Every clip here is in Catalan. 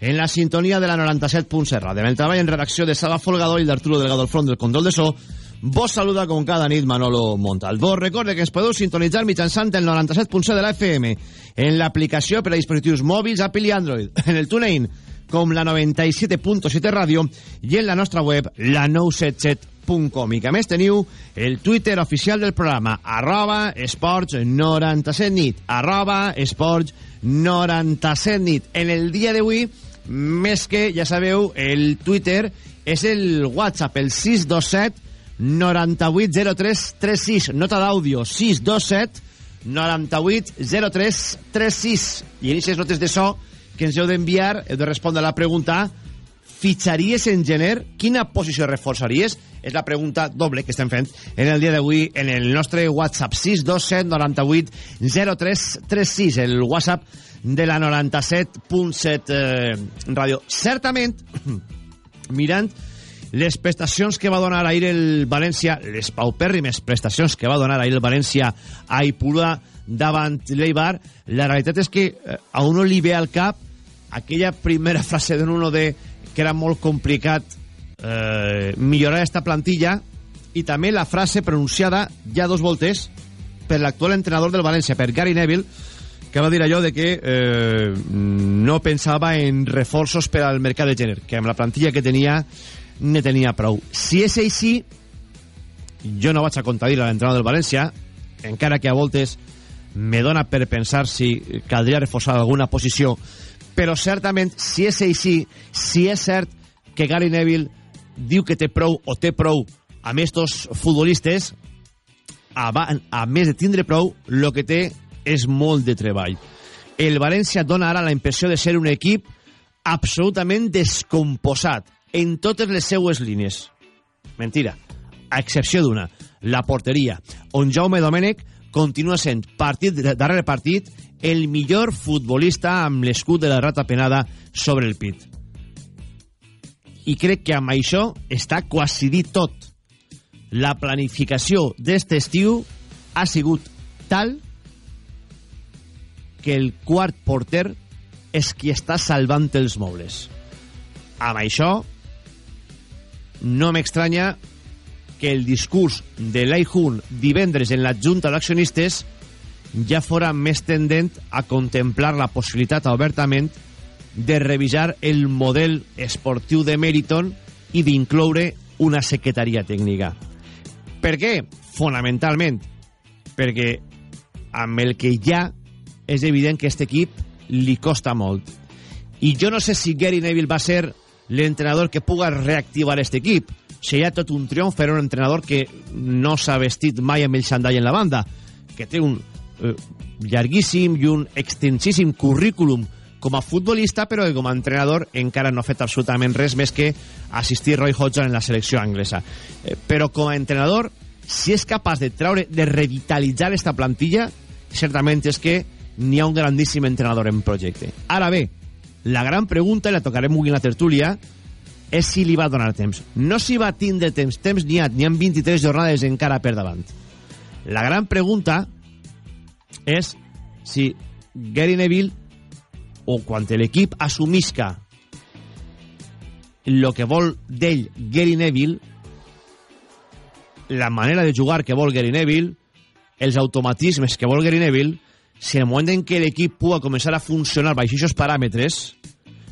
en la sintonia de la 97.7. En el treball en redacció de Sala Folgado i d'Arturo Delgado al front del control de so, vos saluda com cada nit Manolo Montal. Vos recorde que ens podeu sintonitzar mitjançant el 97.7 de la FM en l'aplicació per a dispositius mòbils Apple i Android, en el TuneIn com la 97.7 ràdio i en la nostra web la 977 esports.com i que més teniu el Twitter oficial del programa arroba esports 97 nit arroba esports 97 nit en el dia d'avui més que, ja sabeu, el Twitter és el WhatsApp, el 627 980336 nota d'àudio 627 980336 i en aquestes notes de so que ens heu d'enviar heu de respondre a la pregunta fitxaries en gener? Quina posició reforçaries? És la pregunta doble que estem fent en el dia d'avui en el nostre WhatsApp 627 98 0336, el WhatsApp de la 97.7 eh, ràdio. Certament, mirant les prestacions que va donar ahir el València, les paupèrrimes prestacions que va donar ahir el València a Ipurua davant l'Eibar, la realitat és que eh, a uno li ve al cap aquella primera frase d'un uno de que era molt complicat eh, millorar esta plantilla i també la frase pronunciada ja dos voltes per l'actual entrenador del València, per Gary Neville, que va dir allò de que eh, no pensava en reforços per al mercat de gener, que amb la plantilla que tenia ne tenia prou. Si és així, jo no vaig a contradir a l'entrenador del València, encara que a voltes me dona per pensar si caldria reforçar alguna posició però certament, si és així, si és cert que Gary Neville diu que té prou o té prou amb estos futbolistes, a, a més de tindre prou, el que té és molt de treball. El València dona ara la impressió de ser un equip absolutament descomposat en totes les seues línies. Mentira, a excepció d'una, la porteria, on Jaume Domènech continua sent partit darrere partit el millor futbolista amb l'escut de la rata penada sobre el pit. I crec que amb això està quasi dit tot. La planificació d'este estiu ha sigut tal que el quart porter és qui està salvant els mobles. Amb això, no m'estranya que el discurs de Lai Hun divendres en la Junta d'Accionistes ja fora més tendent a contemplar la possibilitat obertament de revisar el model esportiu de Meriton i d'incloure una secretaria tècnica. Per què? Fonamentalment, perquè amb el que ja és evident que aquest equip li costa molt. I jo no sé si Gary Neville va ser l'entrenador que puga reactivar aquest equip. Seria tot un triomf per un entrenador que no s'ha vestit mai amb el xandall en la banda, que té un eh, llarguíssim i un extensíssim currículum com a futbolista, però que com a entrenador encara no ha fet absolutament res més que assistir Roy Hodgson en la selecció anglesa. Eh, però com a entrenador, si és capaç de traure, de revitalitzar esta plantilla, certament és que n'hi ha un grandíssim entrenador en projecte. Ara bé, la gran pregunta, la tocarem avui en la tertúlia, és si li va donar temps. No si va tindre temps, temps n'hi ha, n'hi ha 23 jornades encara per davant. La gran pregunta és si Gary Neville o quan l'equip assumisca el que vol d'ell Gary Neville la manera de jugar que vol Gary Neville els automatismes que vol Gary Neville si en el moment en què l'equip pugui començar a funcionar baix aquests paràmetres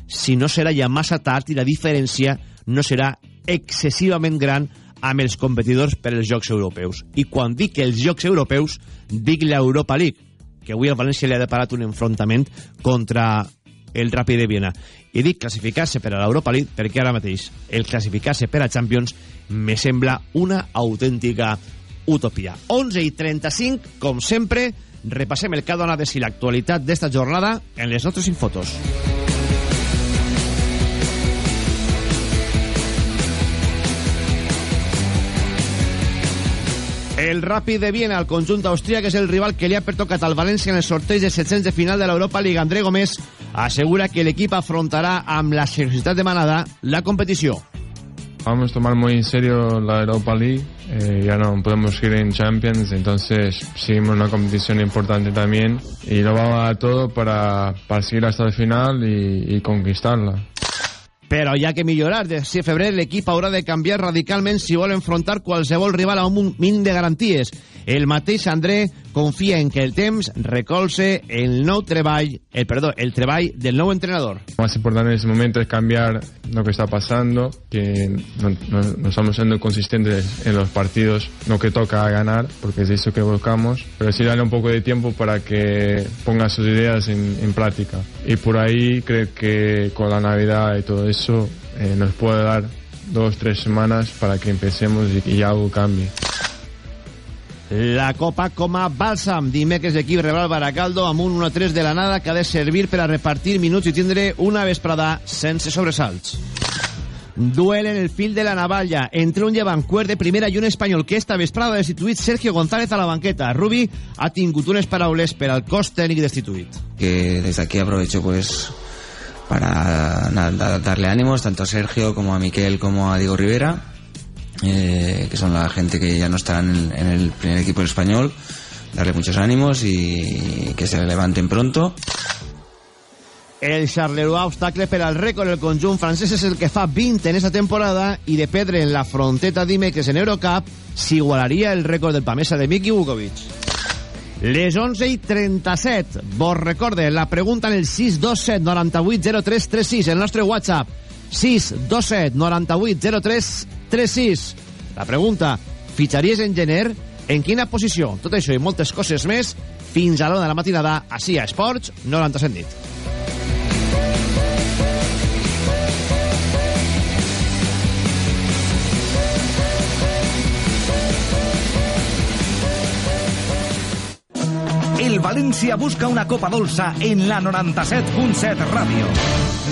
si no serà ja massa tard i la diferència no serà excessivament gran amb els competidors per als Jocs Europeus. I quan dic els Jocs Europeus, dic l'Europa League, que avui al València li ha deparat un enfrontament contra el Ràpid de Viena. I dic classificar-se per a l'Europa League perquè ara mateix el classificar-se per a Champions me sembla una autèntica utopia. 11 i 35, com sempre, repassem el que ha donat de si l'actualitat d'esta jornada en les nostres infotos. El Ràpid de Viena al conjunt que és el rival que li ha pertocat al València en el sorteig de 700 de final de l'Europa League. André Gómez assegura que l'equip afrontarà amb la seriositat demanada la competició. Vamos a tomar muy en serio la Europa League eh, ya no podemos ir en Champions, entonces seguimos una competición importante también y lo vamos a dar todo para, para seguir hasta el final y, y conquistarla. Però hi ha que millorar. De si febrer l'equip haurà de canviar radicalment si vol enfrontar qualsevol rival a un mínim de garanties. El mateix André confia en que el temps recolze el nou treball, el, perdó, el treball del nou entrenador. Lo más importante en ese momento es cambiar lo que está pasando, que no, no, no estamos siendo consistentes en los partidos, no que toca ganar, porque es eso que buscamos, pero sí darle un poco de tiempo para que ponga sus ideas en, en práctica. Y por ahí creo que con la Navidad y todo eso eh, nos puede dar dos, tres semanas para que empecemos y, y algo cambie. La Copa com a bàlsam. Dimecres l'equip rebrà el Baracaldo amb un 1-3 de la nada que ha de servir per a repartir minuts i tindre una vesprada sense sobresalts. Duel en el fil de la navalla entre un llevancuer de primera i un espanyol que esta vesprada ha destituït Sergio González a la banqueta. Rubi ha tingut unes paraules per al cos tècnic destituït. Que desde aquí aprovecho pues para darle ánimos tanto a Sergio como a Miquel como a Diego Rivera eh, que son la gente que ya no está en, en el primer equipo español, darle muchos ánimos y que se levanten pronto. El Charleroi obstacle per al rècord el conjunt francès és el que fa 20 en esta temporada i de perdre en la fronteta dimecres en Eurocup s'igualaria el rècord del Pamesa de Miki Vukovic. Les 11 i 37. Vos recorde la pregunta en el 627 98 03 36, el nostre WhatsApp. 627 98 03 36. La pregunta, fitxaries en gener? En quina posició? Tot això i moltes coses més fins a l'hora de la matinada, així a Esports 97 nit. València busca una copa dolça en la 97.7 ràdio.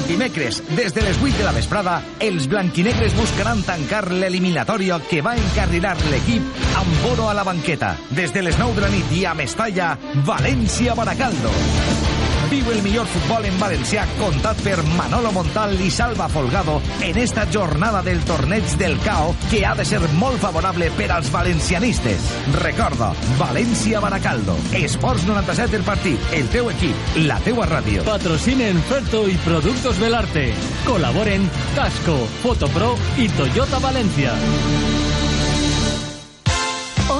Dimecres, des de les 8 de la vesprada, els blanquinegres buscaran tancar l'eliminatòria que va encarrilar l'equip amb Boro a la banqueta. Des de les 9 de la nit i a Mestalla, València-Baracaldo. Viu el millor futbol en valencià contat per Manolo Montal i Salva Folgado en esta jornada del torneig del CAO que ha de ser molt favorable per als valencianistes. Recorda, València-Baracaldo. Esports 97 el partit, el teu equip, la teua ràdio. Patrocinen Ferto y Productos Belarte. Colaboren Tasco, Fotopro y Toyota Valencia.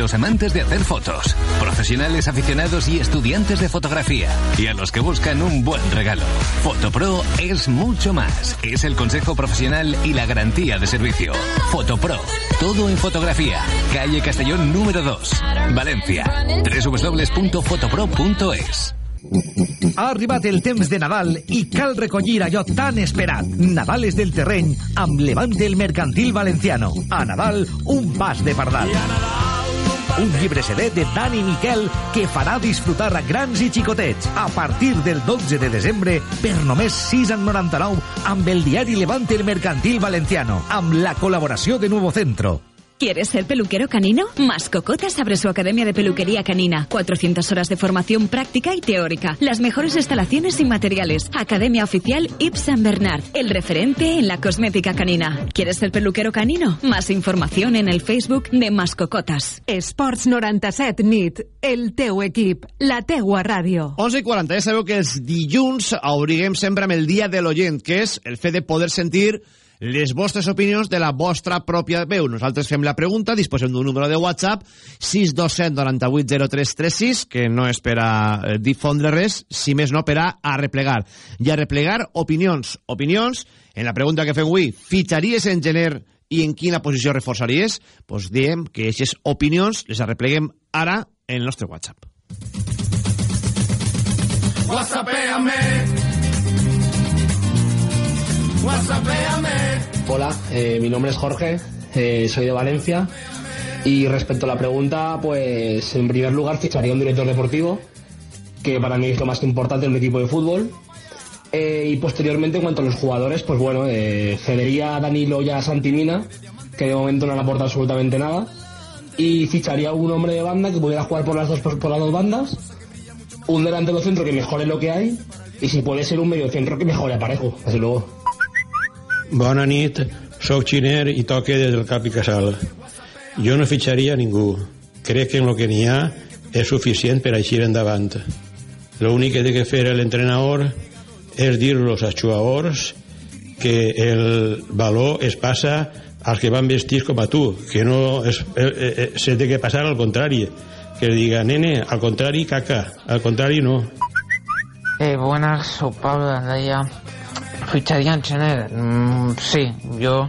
Los amantes de hacer fotos, profesionales aficionados y estudiantes de fotografía, y a los que buscan un buen regalo. Fotopro es mucho más. Es el consejo profesional y la garantía de servicio. Fotopro, todo en fotografía. Calle Castellón número 2, Valencia. www.fotopro.es. Ha arribat el temps de Nadal i cal recollir allò tan esperat. Nadal és del terreny amb Levante el Mercantil Valenciano. A Nadal, un pas de pardal. Un llibre CD de Dani Miquel que farà disfrutar a grans i xicotets a partir del 12 de desembre per només 6,99 amb el diari Levante el Mercantil Valenciano amb la col·laboració de Nuevo Centro. ¿Quieres ser peluquero canino? Mascocotas abre su academia de peluquería canina. 400 horas de formación práctica y teórica. Las mejores instalaciones y materiales. Academia oficial Yves Saint Bernard. El referente en la cosmética canina. ¿Quieres ser peluquero canino? Más información en el Facebook de Mascocotas. Esports 97 nit. El teu equip. La teua ràdio. 11 i 40. Ja sabeu que els dilluns obriguem sempre amb el dia de l'oient, que és el fet de poder sentir les vostres opinions de la vostra pròpia veu. Nosaltres fem la pregunta, disposem d'un número de WhatsApp 627 98 0336, que no és per a eh, difondre res, si més no per a arreplegar. I arreplegar opinions. Opinions, en la pregunta que fem avui, fitxaries en gener i en quina posició reforçaries? Doncs pues diem que aquestes opinions les arrepleguem ara en el nostre WhatsApp. WhatsAppéame. Hola, eh, mi nombre es Jorge, eh, soy de Valencia y respecto a la pregunta, pues en primer lugar ficharía un director deportivo, que para mí es lo más importante en un equipo de fútbol. Eh, y posteriormente, en cuanto a los jugadores, pues bueno, cedería a Danilo y a Santimina, que de momento no le aporta absolutamente nada. Y ficharía un hombre de banda que pudiera jugar por las dos, por, por las dos bandas. Un delantero centro que mejore lo que hay. Y si puede ser un medio centro que mejore a parejo. Así luego. Bona nit, sóc xiner i toque des del cap i casal. Jo no fitxaria ningú. Crec que en lo que n'hi ha és suficient per aixir endavant. L'únic que té que fer l'entrenador és dir los als jugadors que el valor es passa als que van vestits com a tu, que no es, eh, eh, se té que passar al contrari, que diga, nene, al contrari, caca, al contrari no. Eh, buenas, soy Pablo de Andaya. Ficharía en Chener. Mm, sí, yo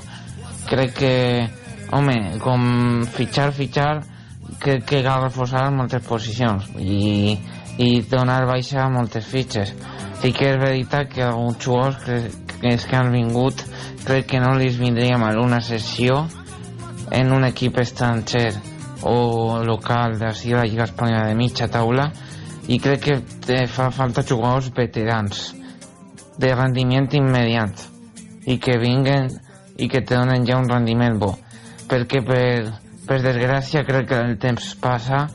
crec que, home, com fichar, fichar, crec que cal reforçar moltes posicions i, i donar baixa a moltes fitxes. Sí que és veritat que alguns jugadors que, que, que han vingut crec que no li vindria mal una sessió en un equip estranger o local d'ací de la Lliga Espanyola de mitja taula i crec que fa falta jugadors veterans de rendiment immediat i que vinguen i que te donen ja un rendiment bo perquè per, per desgràcia crec que el temps passa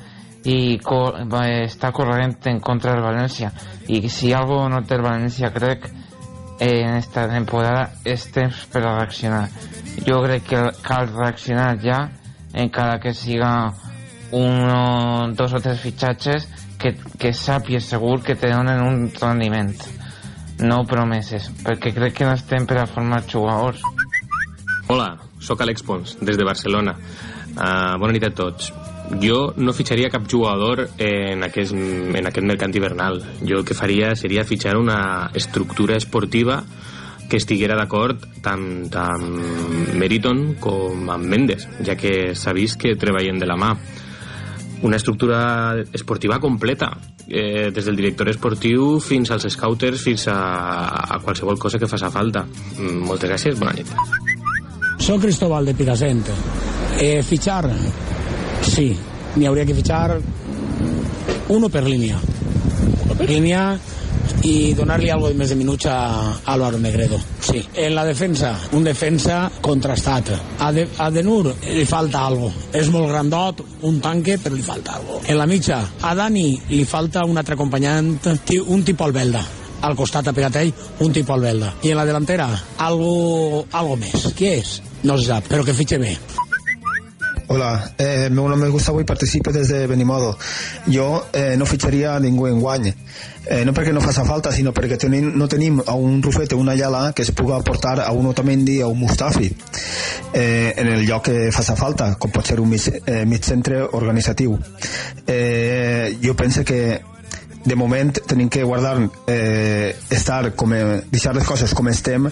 i co està corrent en contra del València i si algo no té el València crec eh, en esta temporada és temps per a reaccionar. Jo crec que cal reaccionar ja encara que siga uno, dos o tres fitxatges que, que sàpies segur que te donen un rendiment no promeses perquè crec que no estem per a formar jugadors Hola, sóc Àlex Pons, des de Barcelona. Uh, bona nit a tots. Jo no fitxaria cap jugador en aquest, en aquest mercat hivernal. Jo el que faria seria fitxar una estructura esportiva que estiguera d'acord tant amb Meriton com amb Mendes, ja que s'ha vist que treballen de la mà. Una estructura esportiva completa, eh, des del director esportiu fins als scouters, fins a, a qualsevol cosa que faça falta. Mm, Moltes gràcies, bona nit. Soy Cristóbal de Picassent. Eh, fichar, sí, ni habría que fichar uno per per línea y donarle algo de més de minuts a Álvaro Negredo. Sí. En la defensa, un defensa contrastat. A, de, a Denur li falta algo. És molt grandot, un tanque, però li falta algo. En la mitja, a Dani li falta un altre acompanyant, un tipus Albelda al costat a pegat a ell, un tipus Albelda. I en la delantera, algo, algo més. Qui és? No se sap, però que fitxe bé. Hola, eh, meu nom és Gustavo i participo des de Benimodo. Jo eh, no fitxaria ningú en guany, eh, no perquè no faça falta, sinó perquè tenim, no tenim a un Rufete o una Yala que es puga aportar a un Otamendi o un Mustafi eh, en el lloc que faça falta, com pot ser un mig, eh, mig centre organitzatiu. Eh, jo penso que de moment tenim que guardar eh, estar com, eh, deixar les coses com estem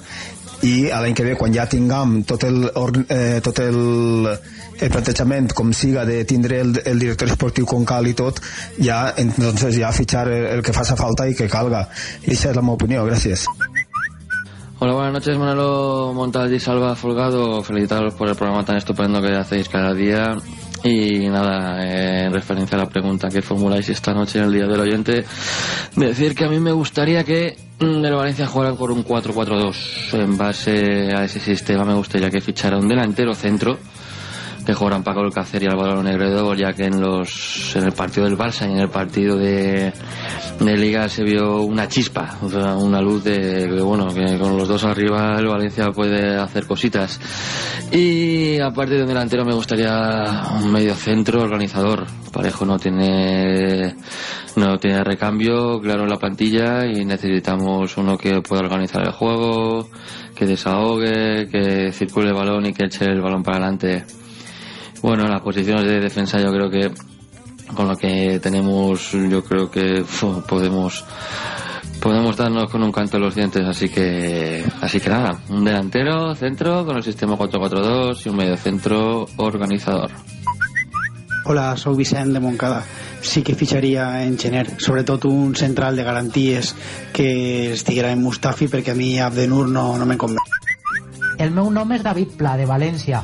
i a l'any que ve quan ja tinguem tot el, eh, tot el, el plantejament com siga de tindre el, el director esportiu com cal i tot ja, entonces ja fitxar el, el que faça falta i que calga i aquesta és la meva opinió, gràcies Hola, buenas noches, Manolo Montaldi, Salva Folgado. Felicitaros por el programa tan estupendo que hacéis cada día. Y nada, eh, en referencia a la pregunta que formuláis esta noche en el Día del Oyente, decir que a mí me gustaría que mm, el Valencia jugara con un 4-4-2. En base a ese sistema me gustaría que fichara un delantero centro que jugaran Paco Alcácer y Álvaro Negredo, ya que en los en el partido del Barça y en el partido de, de Liga se vio una chispa, o una luz de bueno, que con los dos arriba el Valencia puede hacer cositas. Y aparte de un delantero me gustaría un medio centro organizador. Parejo no tiene no tiene recambio claro en la plantilla y necesitamos uno que pueda organizar el juego, que desahogue, que circule el balón y que eche el balón para adelante. Bueno, las posiciones de defensa yo creo que con lo que tenemos yo creo que podemos podemos darnos con un canto en los dientes, así que así que nada, un delantero, centro con el sistema 4-4-2 y un medio centro organizador. Hola, soy Vicent de Moncada. Sí que fitxaria en Gener, sobretot un central de garanties que estiguera en Mustafi perquè a mi Abdenur no, no me convé. El meu nom és David Pla, de València.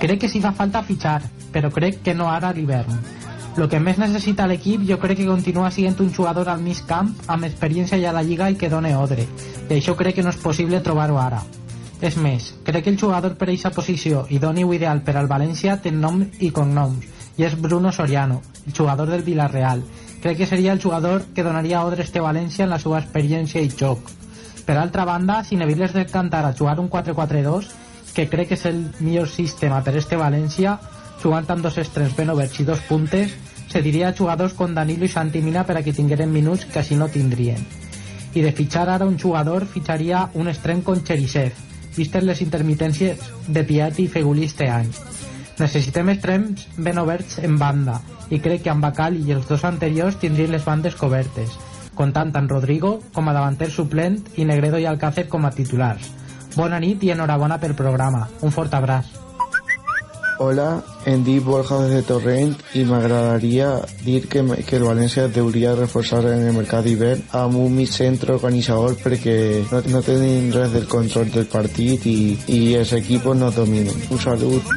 Crec que si fa falta fitxar, però crec que no ara a l'hivern. Lo que més necessita l'equip jo crec que continua sent un jugador al mig camp amb experiència ja a la Lliga i que done odre. I això crec que no és possible trobar-ho ara. És més, crec que el jugador per aquesta posició i doni ideal per al València té nom i cognoms, i és Bruno Soriano, el jugador del Villarreal. Crec que seria el jugador que donaria odre a este València en la seva experiència i joc. Per altra banda, si Neville es decantar a jugar un 4-4-2, que crec que és el millor sistema per este València, jugant amb dos extrems ben oberts i dos puntes, se diria a jugadors com Danilo i Santi Mina per a que tingueren minuts que així no tindrien. I de fitxar ara un jugador, fitxaria un extrem com Cherisev, vistes les intermitències de Piatti i Fegulí este any. Necessitem extrems ben oberts en banda i crec que amb Bacal i els dos anteriors tindrien les bandes cobertes, comptant tant Rodrigo com a davanter suplent i Negredo i Alcácer com a titulars. Bona nit i enhorabona pel programa. Un fort abraç. Hola, em dic Borja de Torrent i m'agradaria dir que, que el València hauria de reforçar en el mercat d'hivern amb un mig centre organitzador perquè no, no tenen res del control del partit i, i els equipos no dominen. Un salut.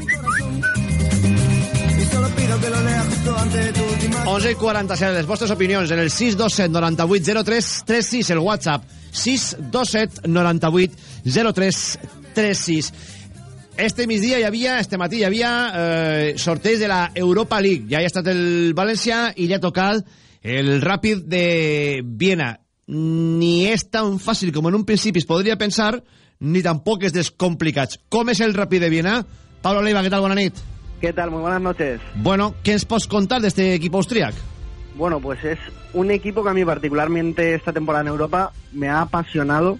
11 i 47, les vostres opinions en el 627 98 03 36, el WhatsApp 627 98 03 36. Este migdia hi havia, este matí hi havia eh, sorteig de la Europa League. Ja hi ha estat el València i ja ha tocat el Ràpid de Viena. Ni és tan fàcil com en un principi es podria pensar, ni tampoc és descomplicats. Com és el Ràpid de Viena? Pablo Leiva, què tal? Bona nit. ¿Qué tal? Muy buenas noches. Bueno, ¿qué nos puedes contar de este equipo austriac? Bueno, pues es un equipo que a mí particularmente esta temporada en Europa me ha apasionado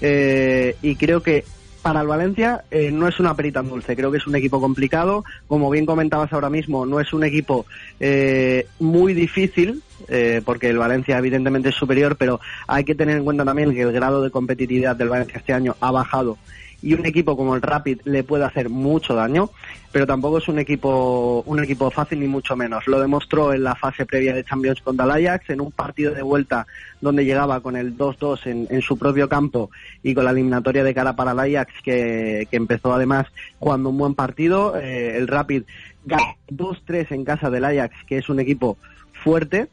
eh, y creo que para el Valencia eh, no es una perita en dulce, creo que es un equipo complicado, como bien comentabas ahora mismo, no es un equipo eh, muy difícil, eh, porque el Valencia evidentemente es superior, pero hay que tener en cuenta también que el grado de competitividad del Valencia este año ha bajado y un equipo como el Rapid le puede hacer mucho daño, pero tampoco es un equipo un equipo fácil ni mucho menos. Lo demostró en la fase previa de Champions contra el Ajax, en un partido de vuelta donde llegaba con el 2-2 en, en, su propio campo y con la eliminatoria de cara para el Ajax, que, que empezó además jugando un buen partido. Eh, el Rapid ganó 2-3 en casa del Ajax, que es un equipo fuerte,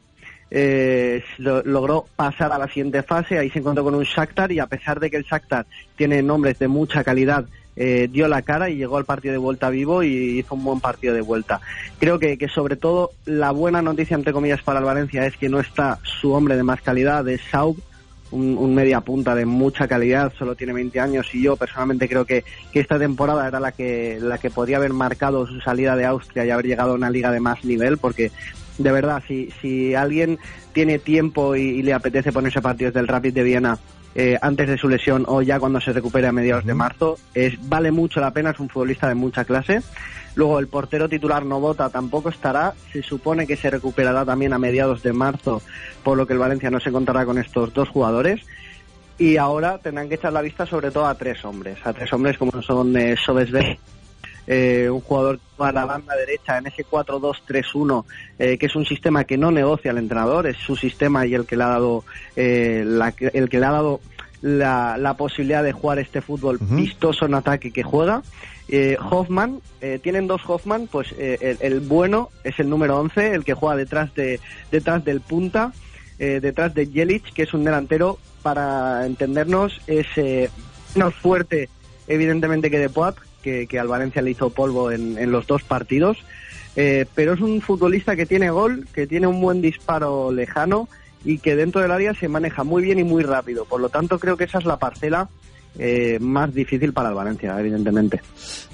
eh, lo, logró pasar a la siguiente fase, ahí se encontró con un Shakhtar y a pesar de que el Shakhtar tiene nombres de mucha calidad, eh, dio la cara y llegó al partido de vuelta vivo y hizo un buen partido de vuelta. Creo que, que sobre todo la buena noticia, entre comillas, para el Valencia es que no está su hombre de más calidad, de Saub, un, un, media punta de mucha calidad, solo tiene 20 años y yo personalmente creo que, que, esta temporada era la que, la que podría haber marcado su salida de Austria y haber llegado a una liga de más nivel porque de verdad, si, si alguien tiene tiempo y, y le apetece ponerse partidos del Rapid de Viena eh, antes de su lesión o ya cuando se recupere a mediados de marzo, es, vale mucho la pena, es un futbolista de mucha clase. Luego el portero titular Novota tampoco estará, se supone que se recuperará también a mediados de marzo, por lo que el Valencia no se encontrará con estos dos jugadores. Y ahora tendrán que echar la vista sobre todo a tres hombres, a tres hombres como son eh, Sobesberg, eh, un jugador a la banda derecha en ese 4-2-3-1, eh, que es un sistema que no negocia el entrenador, es su sistema y el que le ha dado, eh, la, el que le ha dado la, la, posibilidad de jugar este fútbol uh -huh. vistoso en ataque que juega. Eh, Hoffman, eh, tienen dos Hoffman, pues eh, el, el, bueno es el número 11, el que juega detrás, de, detrás del punta, detrás de Jelic, que es un delantero, para entendernos, es menos fuerte evidentemente que de Poat, que, al Valencia le hizo polvo en, en los dos partidos. Eh, pero es un futbolista que tiene gol, que tiene un buen disparo lejano y que dentro del área se maneja muy bien y muy rápido. Por lo tanto, creo que esa es la parcela eh, más difícil para el Valencia, evidentemente.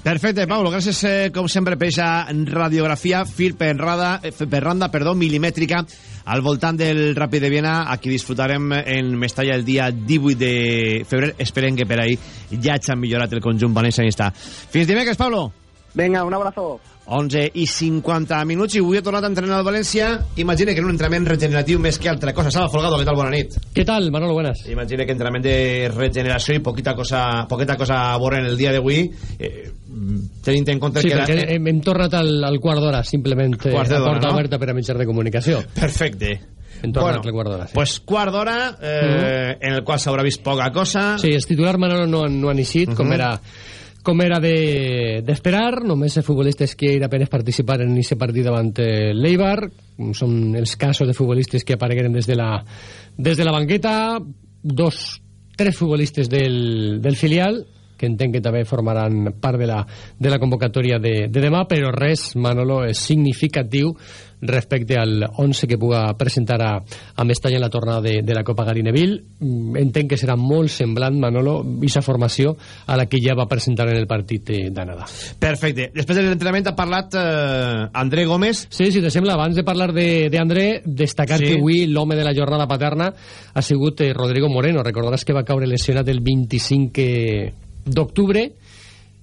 Perfecte, Pablo, gràcies eh, com sempre per aquesta radiografia fil per randa, eh, per randa perdó, milimètrica al voltant del Ràpid de Viena. Aquí disfrutarem en Mestalla el dia 18 de febrer. Esperem que per ahí ja hagin millorat el conjunt valencianista. Fins dimecres Pablo Venga, un abrazo 11 i 50 minuts i avui he tornat a entrenar al València imagina que en un entrenament regeneratiu més que altra cosa Salva Folgado, què tal? Bona nit ¿Qué tal, Manolo? Buenas. Imagina que entrenament de regeneració i poquita cosa, poqueta cosa a veure en el dia d'avui eh, tenint en compte Sí, que... perquè hem, hem tornat al, al quart d'hora, simplement eh, Quarts a porta no? oberta per a mitjans de comunicació. Perfecte. Tornat al quart d'hora, sí. Pues quart d'hora, eh, en el qual s'haurà vist poca cosa. Sí, els titulars Manolo no, no han eixit, com Mhm. era com era de- d'esperar, de, només els futbolistes que apenas participar en aquest partit davant eh, l'Eibar, són els casos de futbolistes que aparegueren des de la, des de la banqueta, dos, tres futbolistes del, del filial, que entenc que també formaran part de la, de la convocatòria de, de demà, però res, Manolo, és significatiu respecte al 11 que puga presentar a, a Mestalla en la tornada de, de la Copa Garineville. Mm, Entenc que serà molt semblant, Manolo, aquesta formació a la que ja va presentar en el partit d'anada. Perfecte. Després de l'entrenament ha parlat eh, André Gómez. Sí, si te sembla, abans de parlar de, de André, destacar Sí. que avui l'home de la jornada paterna ha sigut eh, Rodrigo Moreno. Recordaràs que va caure lesionat el 25 eh, d'octubre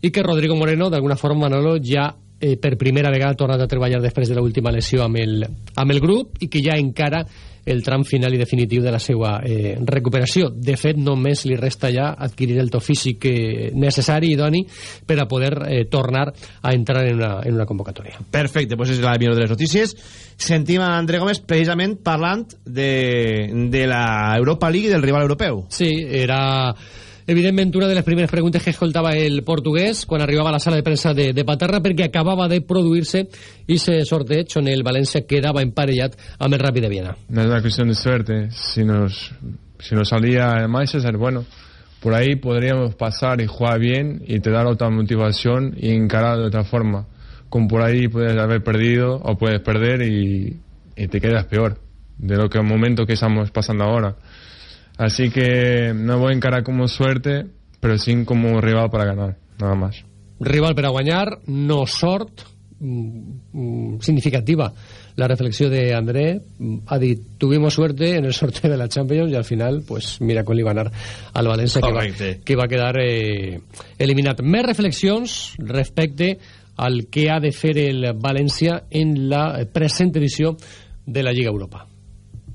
i que Rodrigo Moreno, d'alguna forma, Manolo, ja eh, per primera vegada ha tornat a treballar després de l'última lesió amb el, amb el grup i que ja encara el tram final i definitiu de la seva eh, recuperació. De fet, només li resta ja adquirir el to físic eh, necessari i idoni per a poder eh, tornar a entrar en una, en una convocatòria. Perfecte, pues és la millor de les notícies. Sentim a André Gómez precisament parlant de, de la Europa League i del rival europeu. Sí, era evidentment una de les primeres preguntes que escoltava el portuguès quan arribava a la sala de premsa de, de Paterra perquè acabava de produir-se i se sorteig on el València quedava emparellat amb el Ràpid de Viena. No es una cuestión de suerte. Si nos, si nos salía el Manchester, bueno, por ahí podríamos pasar y jugar bien y te dar otra motivación y encarar de otra forma. Como por ahí puedes haber perdido o puedes perder y, y te quedas peor de lo que el momento que estamos pasando ahora. Así que no voy a encarar como suerte, pero sí como rival para ganar, nada más. Rival per a guanyar, no sort mm, mm, significativa. La reflexió de André mm, ha dit, tuvimos suerte en el sorteo de la Champions y al final, pues mira con li va anar al València que va, que va quedar eh, eliminat. Més reflexions respecte al que ha de fer el València en la present edició de la Lliga Europa.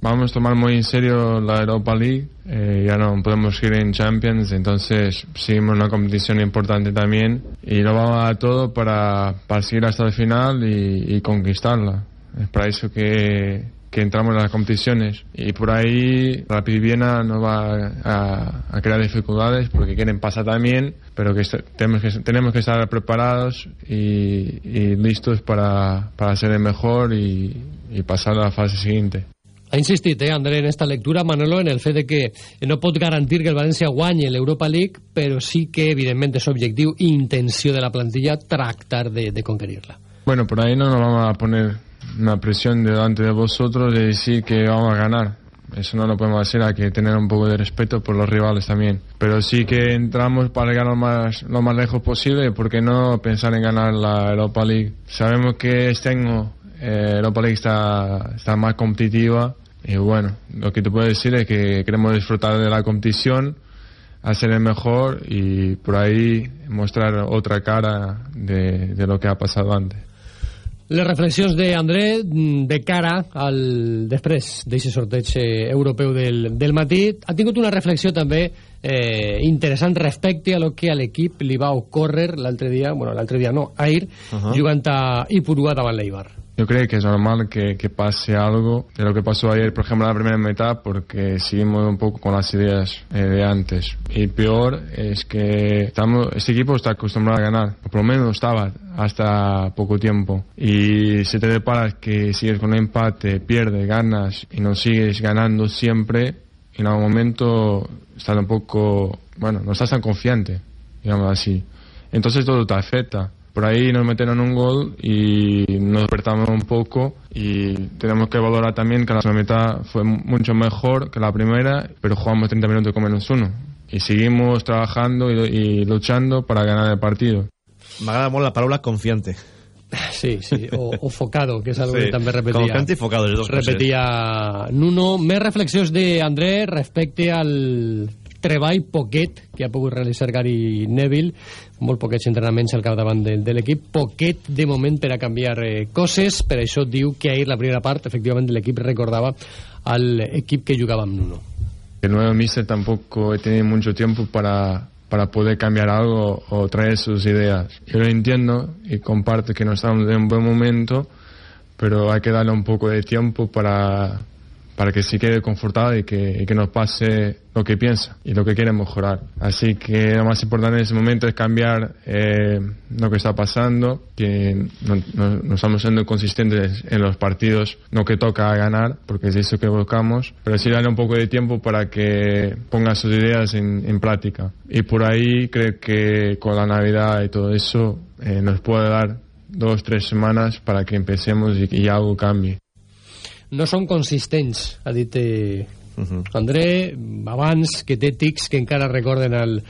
Vamos a tomar muy en serio la Europa League, eh, ya no podemos ir en Champions, entonces seguimos una competición importante también y lo vamos a dar todo para, para seguir hasta el final y, y conquistarla. Es para eso que, que entramos en las competiciones y por ahí Rapid Viena no va a, a crear dificultades porque quieren pasar también, pero que tenemos que, tenemos que estar preparados y, y listos para, para ser el mejor y, y pasar a la fase siguiente. Ha insistit, eh, André, en esta lectura, Manolo, en el fet de que no pot garantir que el València guanyi l'Europa League, però sí que, evidentment, és objectiu i intenció de la plantilla tractar de, de conquerir-la. Bueno, por ahí no nos vamos a poner una presión delante de vosotros de decir que vamos a ganar. Eso no lo podemos hacer, hay que tener un poco de respeto por los rivales también. Pero sí que entramos para lo más, lo más lejos posible, porque no pensar en ganar la Europa League. Sabemos que este año eh, Europa League está, está más competitiva y bueno, lo que te puedo decir es que queremos disfrutar de la competición, hacer el mejor y por ahí mostrar otra cara de, de lo que ha pasado antes. Les reflexions d'André mm, de cara al després d'aquest sorteig eh, europeu del, del matí ha tingut una reflexió també eh, interessant respecte a lo que a l'equip li va ocórrer l'altre dia, bueno, l'altre dia no, ahir, uh. -huh. jugant a Ipurua davant l'Eibar. Yo creo que es normal que, que pase algo de lo que pasó ayer, por ejemplo, en la primera mitad, porque seguimos un poco con las ideas eh, de antes. Y peor es que estamos, este equipo está acostumbrado a ganar, o por lo menos estaba hasta poco tiempo. Y si te deparas que sigues con un empate, pierdes, ganas y no sigues ganando siempre, en algún momento estás un poco, bueno, no estás tan confiante, digamos así. Entonces todo te afecta. Por ahí nos metieron un gol y nos despertamos un poco y tenemos que valorar también que la segunda mitad fue mucho mejor que la primera, pero jugamos 30 minutos con menos uno. Y seguimos trabajando y, y luchando para ganar el partido. M'agrada molt la paraula confiante. Sí, sí, o, o focado, que és algo Sí, que també repetia. confiante i focado, les dos coses. Repetia Nuno. Més reflexions d'André respecte al treball poquet que ha pogut realitzar Gary Neville, molt poquets entrenaments al capdavant de, de l'equip, poquet de moment per a canviar eh, coses, per això diu que ahir la primera part, efectivament, l'equip recordava al equip que jugava amb Nuno. El nuevo mister tampoco he tenido mucho tiempo para, para poder cambiar algo o traer sus ideas. Yo lo entiendo y comparto que no estamos en un buen momento, pero hay que darle un poco de tiempo para, para que se quede confortado y que, y que nos pase lo que piensa y lo que quiere mejorar. Así que lo más importante en ese momento es cambiar eh, lo que está pasando, que no, estamos siendo consistentes en los partidos, no que toca ganar, porque es eso que buscamos, pero sí darle un poco de tiempo para que ponga sus ideas en, en práctica. Y por ahí creo que con la Navidad y todo eso eh, nos puede dar dos, tres semanas para que empecemos y, y algo cambie. No són consistents, ha dit eh, André, abans que té tics que encara recorden el,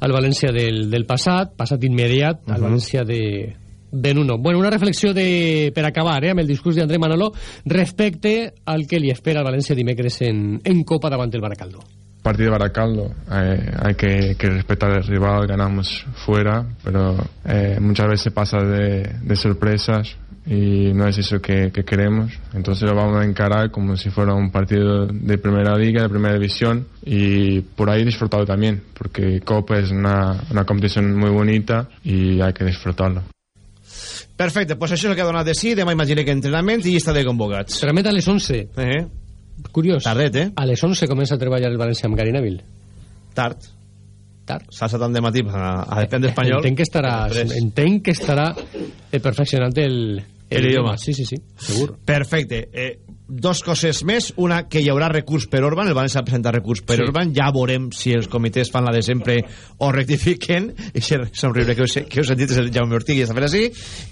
el València del, del passat, passat immediat, al Mhm. València de, de Nuno. Bueno, una reflexió de, per acabar eh, amb el discurs d'André Manolo respecte al que li espera el València dimecres en, en Copa davant el Baracaldo. partido de Baracaldo eh, hay que, que respetar al rival, ganamos fuera, pero eh, muchas veces pasa de, de sorpresas y no es eso que, que queremos. Entonces lo vamos a encarar como si fuera un partido de primera liga, de primera división y por ahí disfrutarlo también, porque Copa es una, una competición muy bonita y hay que disfrutarlo. Perfecte, pues això és el que ha donat de sí. Demà imagine que entrenament i llista de convocats. Remet a les 11. Eh? Curiós. Tardet, eh? A les 11 comença a treballar el València amb Gary Neville. Tard. Tard. Salsa tant de matí a, a depèn d'espanyol. Entenc que estarà, entenc que estarà eh, perfeccionant el, El idioma. Sí, sí, sí, segur. Perfecte. Eh, dos coses més. Una, que hi haurà recurs per Orban. El València presenta recurs per Sí. Orban. Ja veurem si els comitès fan la de sempre o rectifiquen. I si somriure que us, que us sentit és el Jaume Ortigui està fent així.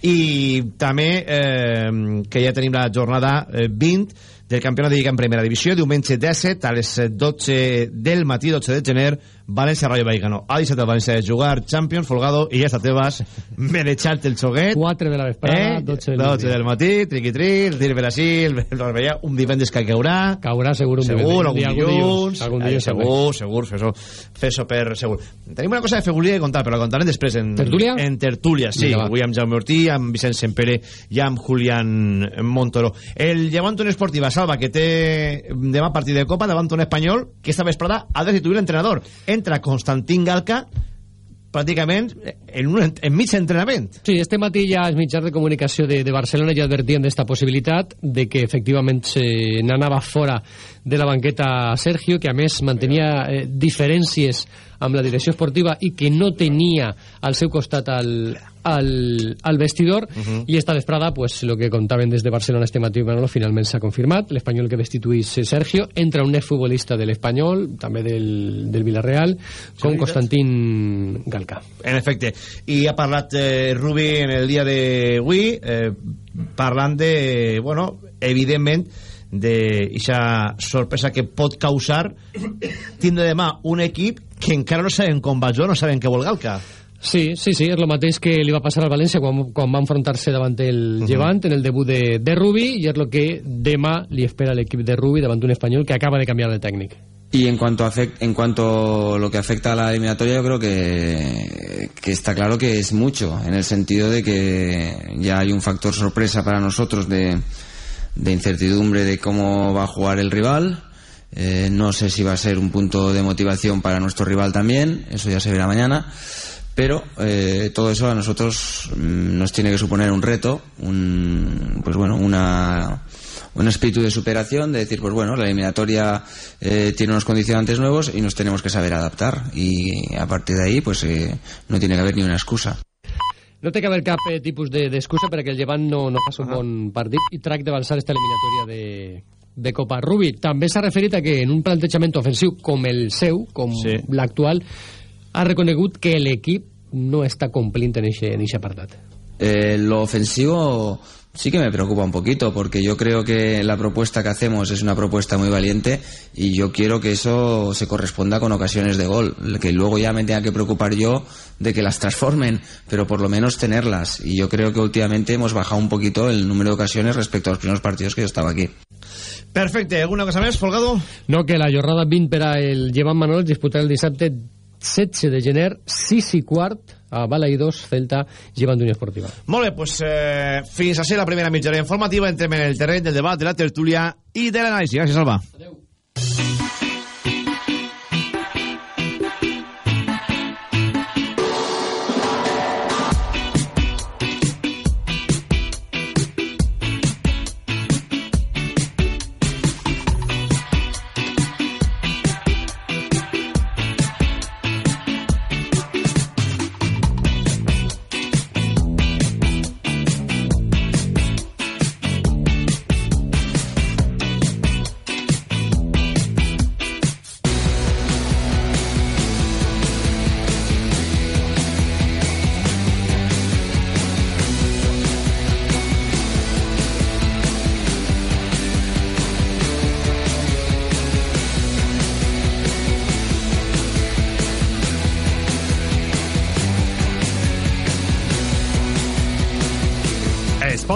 I també eh, que ja tenim la jornada eh, 20 del campionat de Lliga en primera divisió. Diumenge 17 a les 12 del matí, 12 de gener, València Rayo Vallecano. Ha deixat el València de jugar Champions, Folgado, i ja està tebas mereixant el xoguet. 4 de la vesprada, Eh? 12 del 12 migdia. del matí, triqui-tri, el tir per així, el, el Orbella, un divendres que caurà. Caurà segur un segur, divendres, algun dilluns, dilluns, algun dilluns segur, segur, fes-ho fes per segur. Tenim una cosa de fegulia de contar, però la contarem després en Tertúlia? En tertúlia, sí. Vinga. Avui amb Jaume Ortí, amb Vicent Sempere i amb Julián Montoro. El Llevant Unió Esportiva Salva, que té demà partit de Copa davant un espanyol que esta vesprada ha de destituir l'entrenador. Entra Constantín Galca pràcticament en, un, en mig entrenament. Sí, este matí ja els mitjans de comunicació de, de Barcelona ja advertien d'esta possibilitat de que efectivament se n'anava fora de la banqueta Sergio, que a més mantenia eh, diferències amb la direcció esportiva i que no tenia al seu costat al, al, al vestidor uh -huh. i esta vesprada, pues, lo que contaven des de Barcelona este matí Manolo, finalment s'ha confirmat l'espanyol que destituís eh, Sergio entra un exfutbolista de l'Espanyol també del, del Villarreal com? Constantín Galca En efecte. I ha parlat eh, Rubi en el dia d'avui eh, parlant de, bueno, evidentment, d'aquesta sorpresa que pot causar tindre demà un equip que encara no saben com va jugar, no saben què vol Galca. Sí, sí, sí, és el mateix que li va passar al València quan, quan va enfrontar-se davant el Llevant en el debut de, de Rubi i és el que demà li espera l'equip de Rubi davant un espanyol que acaba de canviar de tècnic. Y en cuanto a, en cuanto a lo que afecta a la eliminatoria, yo creo que, que está claro que es mucho, en el sentido de que ya hay un factor sorpresa para nosotros de, de incertidumbre de cómo va a jugar el rival. Eh, no sé si va a ser un punto de motivación para nuestro rival también, eso ya se verá mañana. Pero eh, todo eso a nosotros mm, nos tiene que suponer un reto, un, pues bueno, una, un espíritu de superación, de decir, pues bueno, la eliminatoria eh, tiene unos condicionantes nuevos y nos tenemos que saber adaptar. Y a partir de ahí, pues eh, no tiene que haber ni una excusa. No té que haver cap eh, tipus de- d'excusa de, perquè el Llevant no, no faci un bon partit i tracti d'avançar esta eliminatòria de, de Copa. Rubi també s'ha referit a que en un plantejament ofensiu com el seu, com Sí. l'actual, ha reconegut que l'equip no està complint en aquest apartat. Eh, lo ofensivo sí que me preocupa un poquito porque yo creo que la propuesta que hacemos es una propuesta muy valiente y yo quiero que eso se corresponda con ocasiones de gol, que luego ya me tenga que preocupar yo de que las transformen, pero por lo menos tenerlas. Y yo creo que últimamente hemos bajado un poquito el número de ocasiones respecto a los primeros partidos que yo estaba aquí. Perfecte, alguna cosa més, Folgado? No, que la jornada 20 per a el Llevant Manol disputarà el dissabte 16 de gener, 6 i quart, a Balaidos, Celta, Llevant d'Unió Esportiva. Molt bé, doncs eh, fins a ser la primera mitja hora informativa. Entrem en el terreny del debat, de la tertúlia i de l'anàlisi. Gràcies, Alba. Adéu.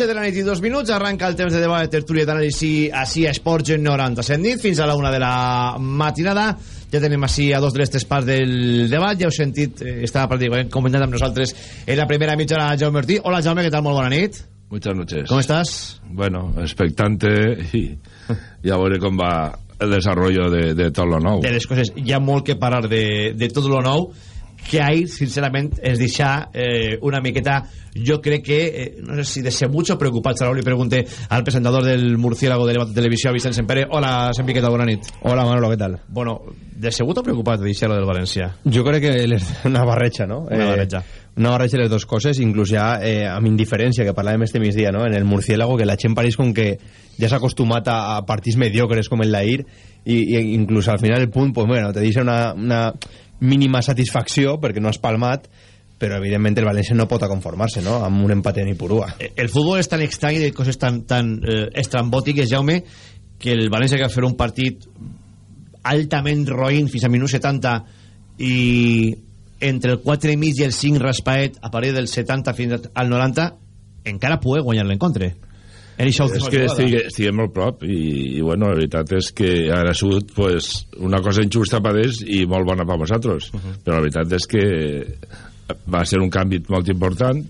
12 de la nit i dos minuts arranca el temps de debat de tertúlia d'anàlisi així a Esports en 97 nit fins a la una de la matinada ja tenim així a dos de les tres parts del debat ja heu sentit, eh, estava pràcticament comentant amb nosaltres en la primera mitja hora Jaume Ortí Hola Jaume, què tal? Molt bona nit Muchas noches. ¿Cómo estás? Bueno, expectante y, y a veure com va el desarrollo de, de tot lo nou. De les coses, hi ha molt que parar de, de tot lo nou que ahir, sincerament, es deixa eh, una miqueta, jo crec que, eh, no sé si decebuts o preocupats. Ara li pregunte al presentador del Murciélago de Televisió, Televisió, Vicent Sempere. Hola, Sempiqueta, bona nit. Hola, Manolo, què tal? Bueno, decebut o preocupat de deixar lo del València? Jo crec que és una barreja, no? Una barreja. Eh, una barreja de les dues coses, inclús ja eh, amb indiferència, que parlàvem este migdia, no? En el Murciélago, que la gent pareix com que ja s'ha acostumat a, a partits mediocres com el l'Air, i, i inclús al final el punt, pues bueno, te deixa una, una mínima satisfacció perquè no has palmat, però evidentment el València no pot conformar-se no? amb un empat en Ipurua el futbol és tan estrany i de coses tan, tan eh, estrambòtiques Jaume que el València que va fer un partit altament roïn fins a minut 70 i entre el 4 i mig i el 5 raspaet a partir del 70 fins al 90 encara poder guanyar l'encontre és que estigui, estigui molt prop i, i bueno, la veritat és que ara ha sigut pues, una cosa injusta per ells i molt bona per vosaltres. Uh -huh. però la veritat és que va ser un canvi molt important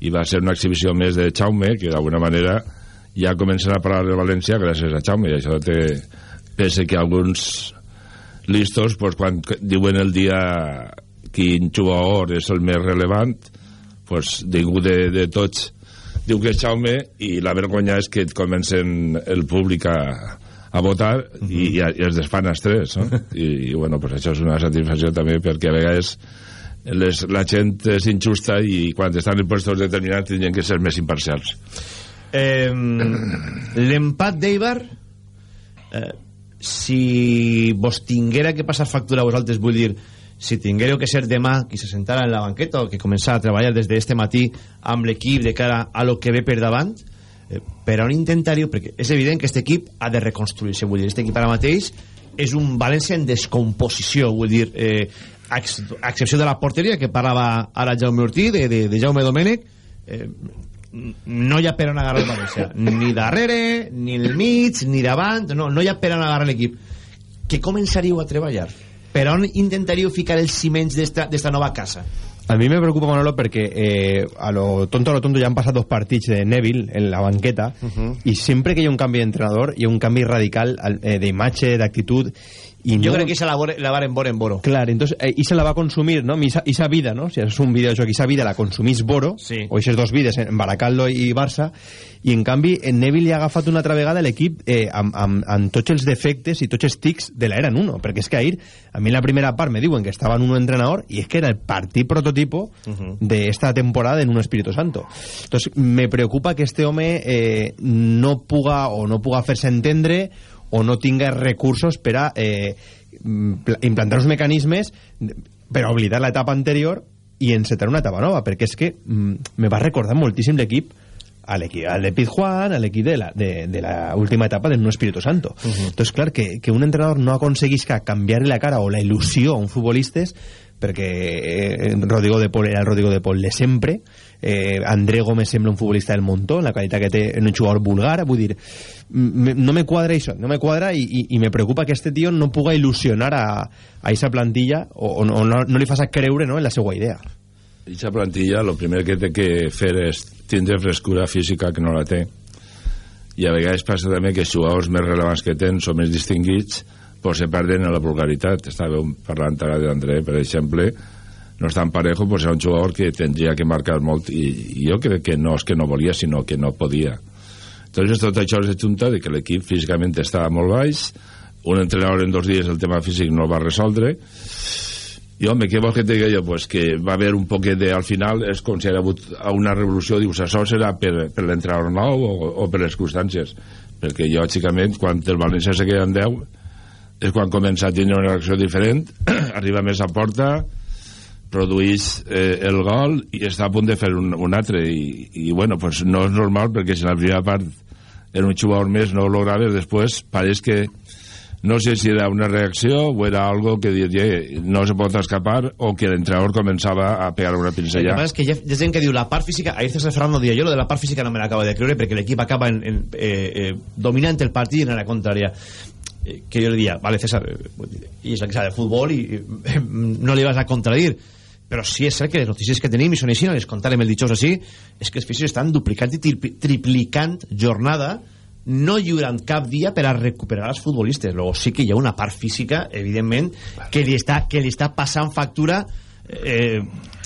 i va ser una exhibició més de Jaume que d'alguna manera ja comencen a parlar de València gràcies a Jaume. I això té pese que alguns listos pues, quan diuen el dia quin jugador és el més relevant pues, ningú de, de tots diu que és Jaume i la vergonya és que et comencen el públic a, a votar uh -huh. i, i, els desfan els tres no? I, i bueno, pues això és una satisfacció també perquè a vegades les, la gent és injusta i quan estan en puestos determinats tenen que ser més imparcials eh, l'empat d'Eibar eh, si vos tinguera que passar factura a vosaltres vull dir si tinguéreu que ser demà qui se sentara en la banqueta o que començara a treballar des d'este matí amb l'equip de cara a lo que ve per davant eh, per on intentaríeu? Perquè és evident que aquest equip ha de reconstruir-se vull dir, aquest equip ara mateix és un València en descomposició vull dir, eh, a excepció de la porteria que parlava ara Jaume Ortí de, de, de Jaume Domènech eh, no hi ha per on agarrar el València. Ni darrere, ni el mig ni davant, no, no hi ha per on agarrar l'equip. Que començaríeu a treballar per on intentaríeu ficar els ciments d'esta nova casa? A mi me preocupa, Manolo, perquè eh, a lo tonto a lo tonto ja han passat dos partits de Neville en la banqueta Uh -huh. i sempre que hi ha un canvi d'entrenador hi ha un canvi radical al- eh, d'imatge, d'actitud Jo no... crec que se la, vore- la varen Boro en Boro. Clar, entonces, eh, i se la va consumir, no? Esa, esa vida, no? Si és un videojoc, esa vida la consumís Boro, Sí. o aquestes dos vides, en Baracaldo i Barça, i en canvi en Neville li ha agafat una altra vegada l'equip eh, amb, amb, amb tots els defectes i tots els tics de l'era en uno, perquè és que ahir, a mi en la primera part me diuen que estava en un entrenador i és que era el partit prototipo Ujú. de esta temporada en un Espíritu Santo. Entonces, me preocupa que este home eh, no puga o no puga fer-se entendre o no tinga recursos per a eh, pla- implantar uns mecanismes per a oblidar l'etapa anterior i encetar una etapa nova, perquè és que mm, me va recordar moltíssim l'equip al de Pizjuán, a l'equip de, la, de, de la última etapa del No Espíritu Santo. Uh -huh. Entonces, clar, que, que un entrenador no aconseguisca canviar la cara o la il·lusió a un futbolistes perquè eh, Rodrigo de Pol era el Rodrigo de Pol de sempre eh, André Gómez sembla un futbolista del muntó la qualitat que té en un jugador vulgar vull dir, m- no me quadra això no me quadra i, i, i me preocupa que este tio no puga il·lusionar a, a plantilla o, o, no, no, li fas creure no, en la seva idea Eixa plantilla, el primer que té que fer és tindre frescura física que no la té. I a vegades passa també que els jugadors més relevants que tens o més distinguits pues se perden en la vulgaritat. Estàvem parlant ara d'André, per exemple, no és tan parejo, pues era un jugador que tindria que marcar molt i, i jo crec que no és que no volia, sinó que no podia. Entonces tot això es junta de que l'equip físicament estava molt baix, un entrenador en dos dies el tema físic no va resoldre, i home, què vols que te digui jo? Pues que va haver un poquet de... Al final és com si hi ha hagut una revolució, dius, això serà per, per l'entrenador nou o, o per les circumstàncies. Perquè jo, lògicament, quan el València se queda en 10, és quan comença a tenir una reacció diferent, arriba més a porta, produeix eh, el gol i està a punt de fer un, un altre. I, I, bueno, pues no és normal perquè si en la primera part era un jugador més, no ho lograves, després pareix que no sé si era una reacció o era algo que diria no se pot escapar o que l'entrenador començava a pegar una El que és hi ha, hi ha gent que diu la part física, ahir César Ferrando dia jo lo de la part física no me l'acaba de creure perquè l'equip acaba en, en, eh, eh, dominant el partit en la contrària eh, que jo li dia, vale César eh, i és el que sabe de futbol i eh, no li vas a contradir però sí és cert que les notícies que tenim i són així, no les contarem el dijous així és que els físics estan duplicant i tri- triplicant jornada no lliurant cap dia per a recuperar els futbolistes. Luego sí que hi ha una part física, evidentment, que li està, que li està passant factura eh,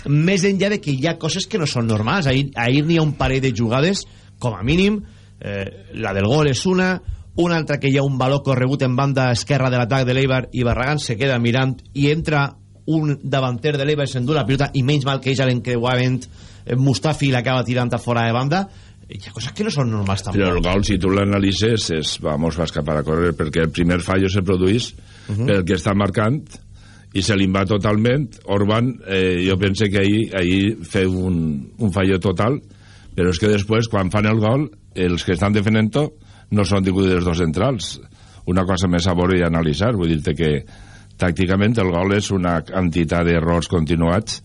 més enllà de que hi ha coses que no són normals. Ahir, ahir n'hi ha un parell de jugades, com a mínim, eh, la del gol és una, una altra que hi ha un valor corregut en banda esquerra de l'atac de l'Eibar i Barragán se queda mirant i entra un davanter de l'Eibar s'endú la pilota i menys mal que ell l'encreuament eh, Mustafi l'acaba tirant a fora de banda hi ha coses que no són normals tampoc però el gol si tu l'analitzes és, vamos, va escapar a córrer perquè el primer fallo se produeix uh Mhm. -huh. pel que està marcant i se li va totalment Orban, eh, jo pense que ahir, ahir feu un, un fallo total però és que després quan fan el gol els que estan defendent no són ningú dels dos centrals una cosa més a veure i analitzar vull dir-te que tàcticament el gol és una quantitat d'errors continuats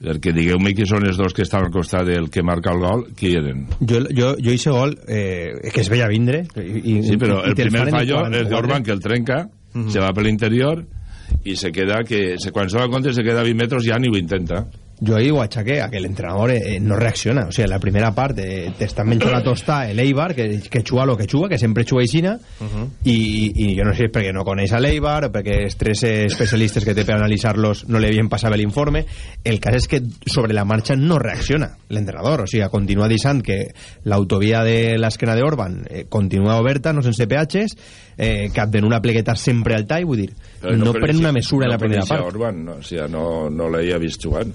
perquè digueu-me qui són els dos que estan al costat del que marca el gol qui eren? jo, jo, jo ese gol eh, que es veia vindre i, i, Sí, però i el te'l primer fan en fallo 44. és d'Orban que el trenca, se va per l'interior i se queda que se, quan se va compte se queda a 20 metres ja ni ho intenta. Jo ahí ho achaqué a que l'entrenador eh, no reacciona. O sea, la primera part eh, t'estan menjant la tosta el Eibar que, que juga lo que juga que sempre juga aixina i, i jo no sé si és perquè no coneix l'Eibar o perquè els tres eh, especialistes que té per analitzar-los no li havien passat l'informe el cas és que sobre la marxa no reacciona l'entrenador, o sigui, continua deixant que l'autovia de l'esquena d'Orban eh, continua oberta, no sense peatges eh, que den una plegueta sempre al tall vull dir, no, coneixia- pren una mesura en la no primera part Orban, no, o sigui, no, no l'havia vist jugant.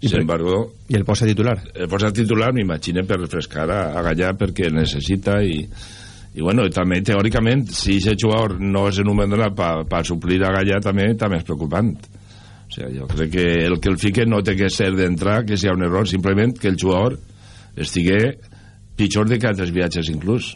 I Sin per- embargo, i el posa titular el posa titular m'imagino per refrescar a, a Gallà perquè el necessita i, i bueno, també teòricament si aquest jugador no és en un moment donat per pa suplir a Gallà també també és preocupant o sigui, jo crec que el que el fique no té que ser d'entrar que si hi ha un error, simplement que el jugador estigui pitjor de que altres viatges inclús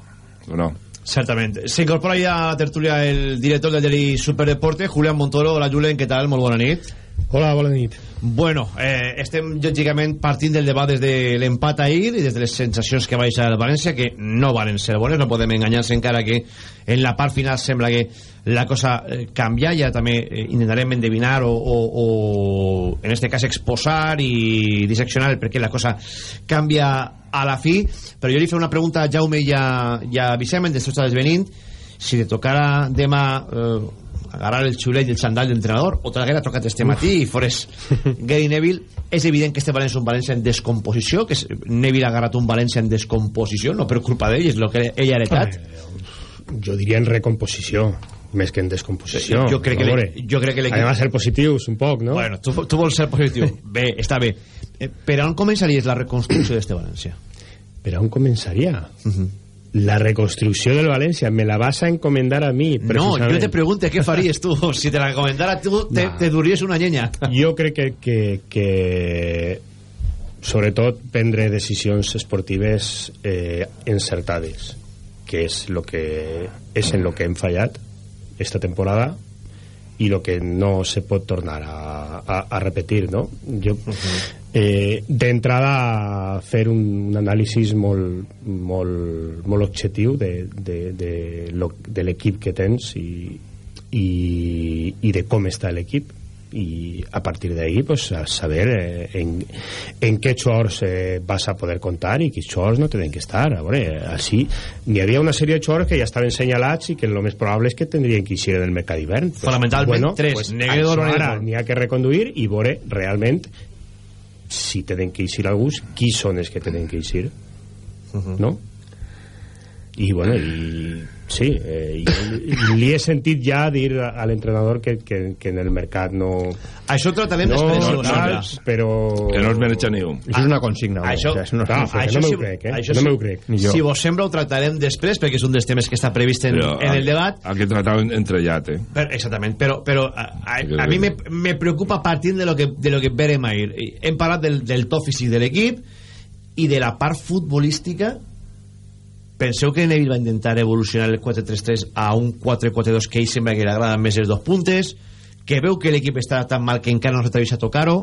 o no? Certament. S'incorpora ja a la tertúlia el director del Deli Superdeporte, Julián Montoro. Hola, Julen, què tal? Molt bona nit. Hola, bona nit. Bueno, eh, estem lògicament partint del debat des de l'empat ahir i des de les sensacions que va deixar el València que no valen ser bones, no podem enganyar-se encara que en la part final sembla que la cosa eh, canvia, ja també eh, intentarem endevinar o, o, o en este cas exposar i disseccionar el per què la cosa canvia a la fi, però jo li faré una pregunta a Jaume i a, i a Vicent mentre estàs venint si te tocara demà eh, agarrar el xulet i el xandall d'entrenador o te l'haguera tocat este matí i fores Gary Neville és evident que este València és un València en descomposició que Neville ha agarrat un València en descomposició no per culpa d'ell, és el que ell ha heretat Jo diria en recomposició, més que en descomposició. Jo crec que le- jo crec que l'equip- Además, ser positius, un poc, no? Bueno, tu, tu vols ser positiu. Bé, està bé. Eh, Per on començaries la reconstrucció d'este València? Per on començaria? La reconstrucció del València, me la vas a encomendar a mi, No, jo te pregunto què faries tu. Si te la comentara tu, te, No. te duries una llenya. Jo crec que, que, que sobretot prendre decisions esportives eh, encertades que és lo que és en lo que hem fallat esta temporada i lo que no se pot tornar a, a, a repetir no? jo eh, d'entrada fer un, un anàlisi molt, molt, molt objectiu de, de, de, lo, de l'equip que tens i, i, i de com està l'equip. I a partir d'ahí pues, saber eh, en, en què jugadors eh, vas a poder contar i quins jugadors no tenen que estar. A veure, així n'hi havia una sèrie de jugadors que ja estaven senyalats i que el més probable és que tindrien que eixir del mercat d'hivern. Pues, Fonamentalment, tres, això Rodríguez ara Pol. n'hi ha que reconduir i veure realment si tenen que eixir alguns qui són els que tenen que eixir no? I bueno i sí, eh, i, i li he sentit ja dir a, l'entrenador que, que, que en el mercat no Això ho tratarem no, després, si no, sembla. però Que no es mereix ni un. Això és una consigna. home. Això, O sigui, no, clar, no, això no si- m'ho crec, eh? això No si- m'ho crec. Ni jo. Si vos sembla ho tratarem després perquè és un dels temes que està previst en, Però en el debat Ha que tratar entrellat, eh? Però, exactament, però, però a, a, a mi me, me preocupa partint de lo que, de lo que verem ahir. Hem parlat del, del to físic de l'equip i de la part futbolística. Penseu que Neville va intentar evolucionar el 4-3-3 a un 4-4-2 que ell sembla que li agrada més els dos puntes que veu que l'equip està tan mal que encara no s'atreveix a tocar-ho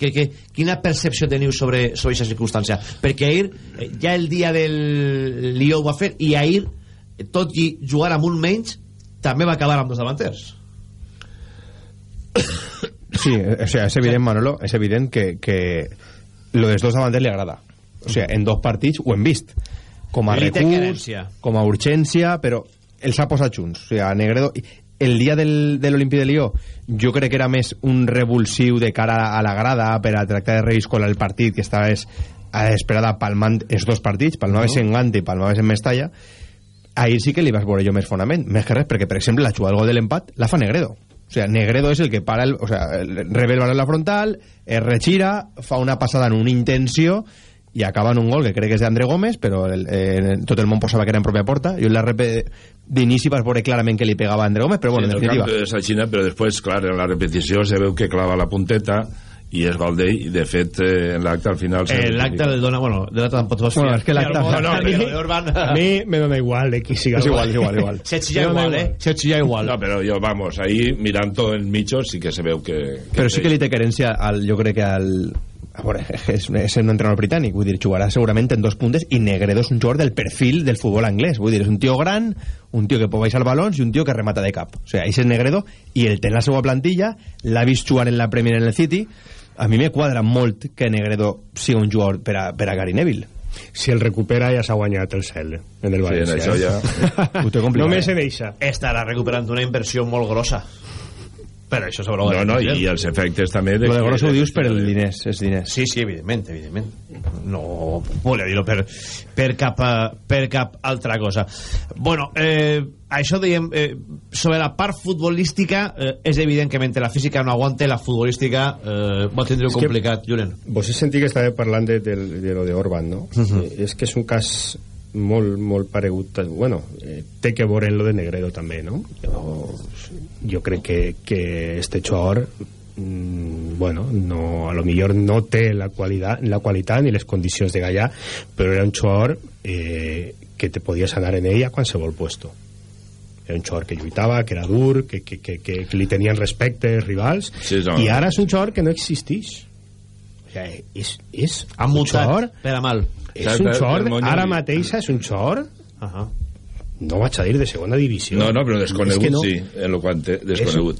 que, que, quina percepció teniu sobre, sobre aquesta circumstància perquè ahir, eh, ja el dia del Lió ho va fer i ahir eh, tot i jugar amb un menys també va acabar amb dos davanters Sí, o sea, és evident, Manolo, és evident que, que lo dels dos davanters li agrada. O sea, en dos partits ho hem vist. Com a recurs, com a urgència, però els ha posat junts. O sea, Negredo... El dia del, de l'Olimpi de Lió jo crec que era més un revulsiu de cara a la grada per a tractar de reviscolar el partit que estava es, esperada palmant els dos partits, palmaves No. en Gante i palmaves en Mestalla ahir sí que li vas veure jo més fonament més que res, perquè per exemple la jugada del gol de l'empat la fa Negredo o sea, Negredo és el que para el, o sea, en la frontal es retira, fa una passada en una intenció i acaba en un gol que crec que és d'André Gómez però el, eh, tot el món posava que era en pròpia porta. I en la rep d'inici vas veure clarament que li pegava a André Gómez però bueno, Sí, en definitiva. és a Xina, però després, clar, en la repetició se veu que clava la punteta i és gol d'ell, i de fet eh, en l'acte al final... se Eh, l'acte el dona, bueno, de l'acte tampoc vas Bueno, és que l'acte- No, no, a, mi, però Orban... a mi me dona igual de qui siga És igual, igual, igual. Se dona igual, eh? Se chilla igual. No, però jo, vamos, ahí mirant tot el mitjo sí que se veu que... que però sí que li té querència al, jo crec que al a veure, és, és un entrenador britànic vull dir, jugarà segurament en dos puntes i Negredo és un jugador del perfil del futbol anglès vull dir, és un tio gran, un tio que pot baixar balons i un tio que remata de cap o sigui, això és Negredo i el té en la seva plantilla l'ha vist jugant en la Premier en el City a mi me quadra molt que Negredo sigui un jugador per a, per a Gary Neville si el recupera ja s'ha guanyat el cel en el Sí, en València això eh? ja... ho té complicat només eh? en eixa Estarà recuperant una inversió molt grossa. Però això sobre No, no, i els efectes també... De lo de gros ho dius per el diners, és diners Sí, sí, evidentment, evidentment. No volia dir-ho per, per, cap, eh, per cap altra cosa. Bueno, eh, això dèiem, eh, sobre la part futbolística, eh, és evident que mentre la física no aguante, la futbolística eh, va tindre-ho complicat, Julen. Vos he sentit que estava parlant de, de, de lo de Orban, no? Mhm. eh, és que és un cas molt, molt paregut bueno, eh, té que veure en lo de Negredo també, no? Jo, jo crec que, que este jugador mm, bueno, no, a lo millor no té la qualitat, la qualitat ni les condicions de gallar, però era un jugador eh, que te podies anar en ell a qualsevol puesto era un xor que lluitava, que era dur que, que, que, que, que li tenien respecte els rivals Sí, no. i ara és un xor que no existeix o sigui, és, és un mutat xor per a mal. És un xor, ara mateix és un xor no vaig a dir de segona divisió No, no, però desconegut, És que no. sí, en lo quante, desconegut.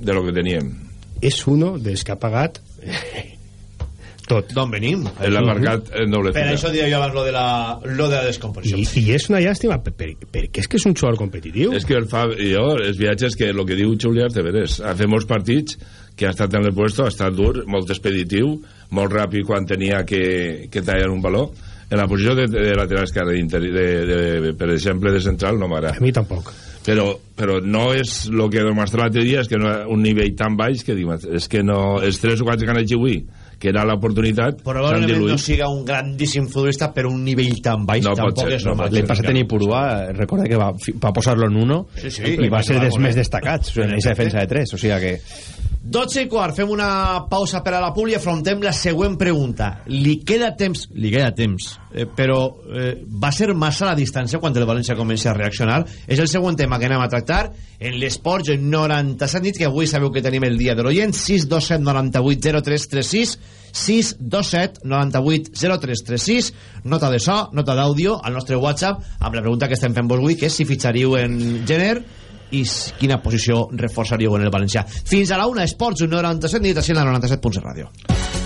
De lo que teníem. és uno dels que ha pagat tot D'on venim? L'ha marcat en doble Per això diria jo abans lo de la, lo de la descomposició. I, i és una llàstima per, per, perquè és que és un xor competitiu És que el fa, jo, els viatges que el que diu Julià de veres, ha fet molts partits que ha estat en el puesto, ha estat dur, molt expeditiu, molt ràpid quan tenia que, que tallar un baló. En la posició de, de lateral esquerra, d'interi- de, de, per exemple, de central, no m'agrada. a mi tampoc Però, però no és el que demostra l'altre dia, és que no un nivell tan baix que dic, és que no, els tres o quatre que han hecho avui, que era l'oportunitat, s'han Probablement no siga un grandíssim futbolista per un nivell tan baix, No tampoc ser, és no normal. L'any passat en Ipurua, recorda que va, va posar-lo en uno Sí, sí, i va ser dels més destacats en aquesta defensa de tres, o sigui que 12 i quart, fem una pausa per a la i afrontem la següent pregunta. Li queda temps, li queda temps, eh, però eh, va ser massa la distància quan el València comença a reaccionar? És el següent tema que anem a tractar en l'Esports 97 nit, que avui sabeu que tenim el dia de l'oient, 627 98 0336, 627 98 0336, nota de so, nota d'àudio al nostre WhatsApp, amb la pregunta que estem fent vos avui, que és si fitxaríeu en Jenner i quina posició reforçaríeu en el Valencià. Fins a la una, Esports 97 nit, la 97.7 Ràdio.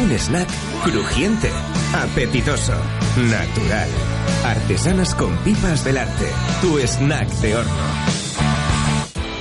Un snack crujiente, apetitoso, natural. Artesanas con pipas Belarte. Tu snack de horno.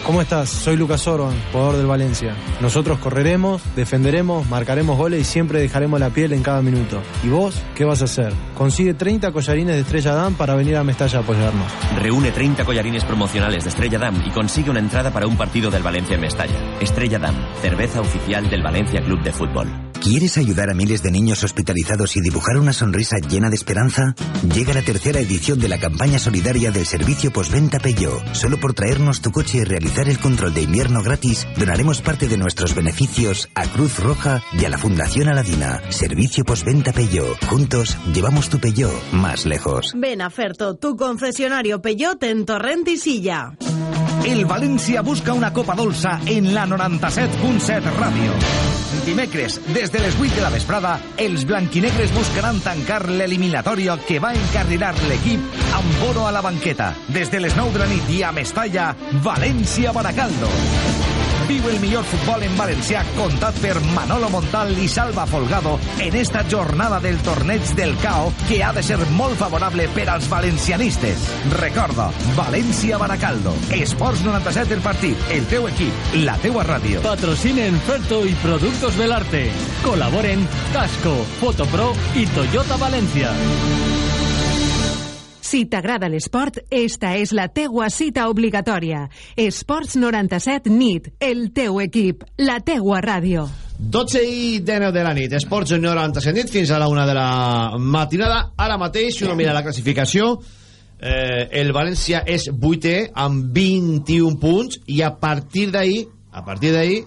¿Cómo estás? Soy Lucas Oro, jugador del Valencia. Nosotros correremos, defenderemos, marcaremos goles y siempre dejaremos la piel en cada minuto. ¿Y vos qué vas a hacer? Consigue 30 collarines de Estrella Damm para venir a Mestalla a apoyarnos. Reúne 30 collarines promocionales de Estrella Damm y consigue una entrada para un partido del Valencia en Mestalla. Estrella Damm, cerveza oficial del Valencia Club de Fútbol. ¿Quieres ayudar a miles de niños hospitalizados y dibujar una sonrisa llena de esperanza? Llega la tercera edición de la campaña solidaria del servicio postventa Peugeot. Solo por traernos tu coche y realizar el control de invierno gratis, donaremos parte de nuestros beneficios a Cruz Roja y a la Fundación Aladina. Servicio postventa Peugeot. Juntos llevamos tu Peugeot más lejos. Ven a Ferto, tu concesionario Peyote en Torrent i Silla. El València busca una copa dolça en la 97.7 Ràdio. Dimecres, des de les 8 de la vesprada, els blanquinegres buscaran tancar l'eliminatòria que va encarrilar l'equip amb Bono a la banqueta. Des de les 9 de la nit i a Mestalla, València-Baracaldo. Viu el millor futbol en valencià contat per Manolo Montal i Salva Folgado en esta jornada del torneig del CAO que ha de ser molt favorable per als valencianistes. Recorda, València-Baracaldo. Esports 97 el partit, el teu equip, la teua ràdio. Patrocinen Ferto y Productos Belarte. Colaboren Tasco, Fotopro y Toyota Valencia. Si t'agrada l'esport, esta és la teua cita obligatòria. Esports 97 NIT, el teu equip, la teua ràdio. 12 i 19 de la nit, Esports 97 nit, fins a la una de la matinada. Ara mateix, si uno mira la classificació, eh, el València és vuitè amb 21 punts i a partir d'ahir, a partir d'ahir,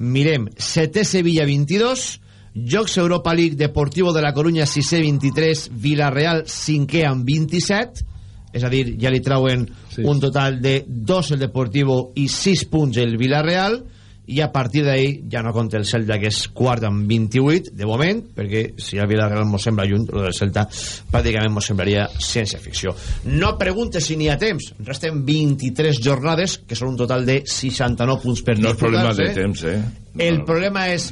mirem, setè Sevilla 22, Jocs Europa League Deportivo de la Coruña 6è 23, Villarreal 5è amb 27, és a dir, ja li trauen sí. un total de 2 el Deportivo i 6 punts el Villarreal, i a partir d'ahí ja no compta el Celta que és quart amb 28 de moment perquè si el Villarreal mos sembla lluny el del Celta pràcticament mos semblaria ciència ficció. No preguntes si n'hi ha temps. Resten 23 jornades que són un total de 69 punts per No és problema de temps, eh? el problema és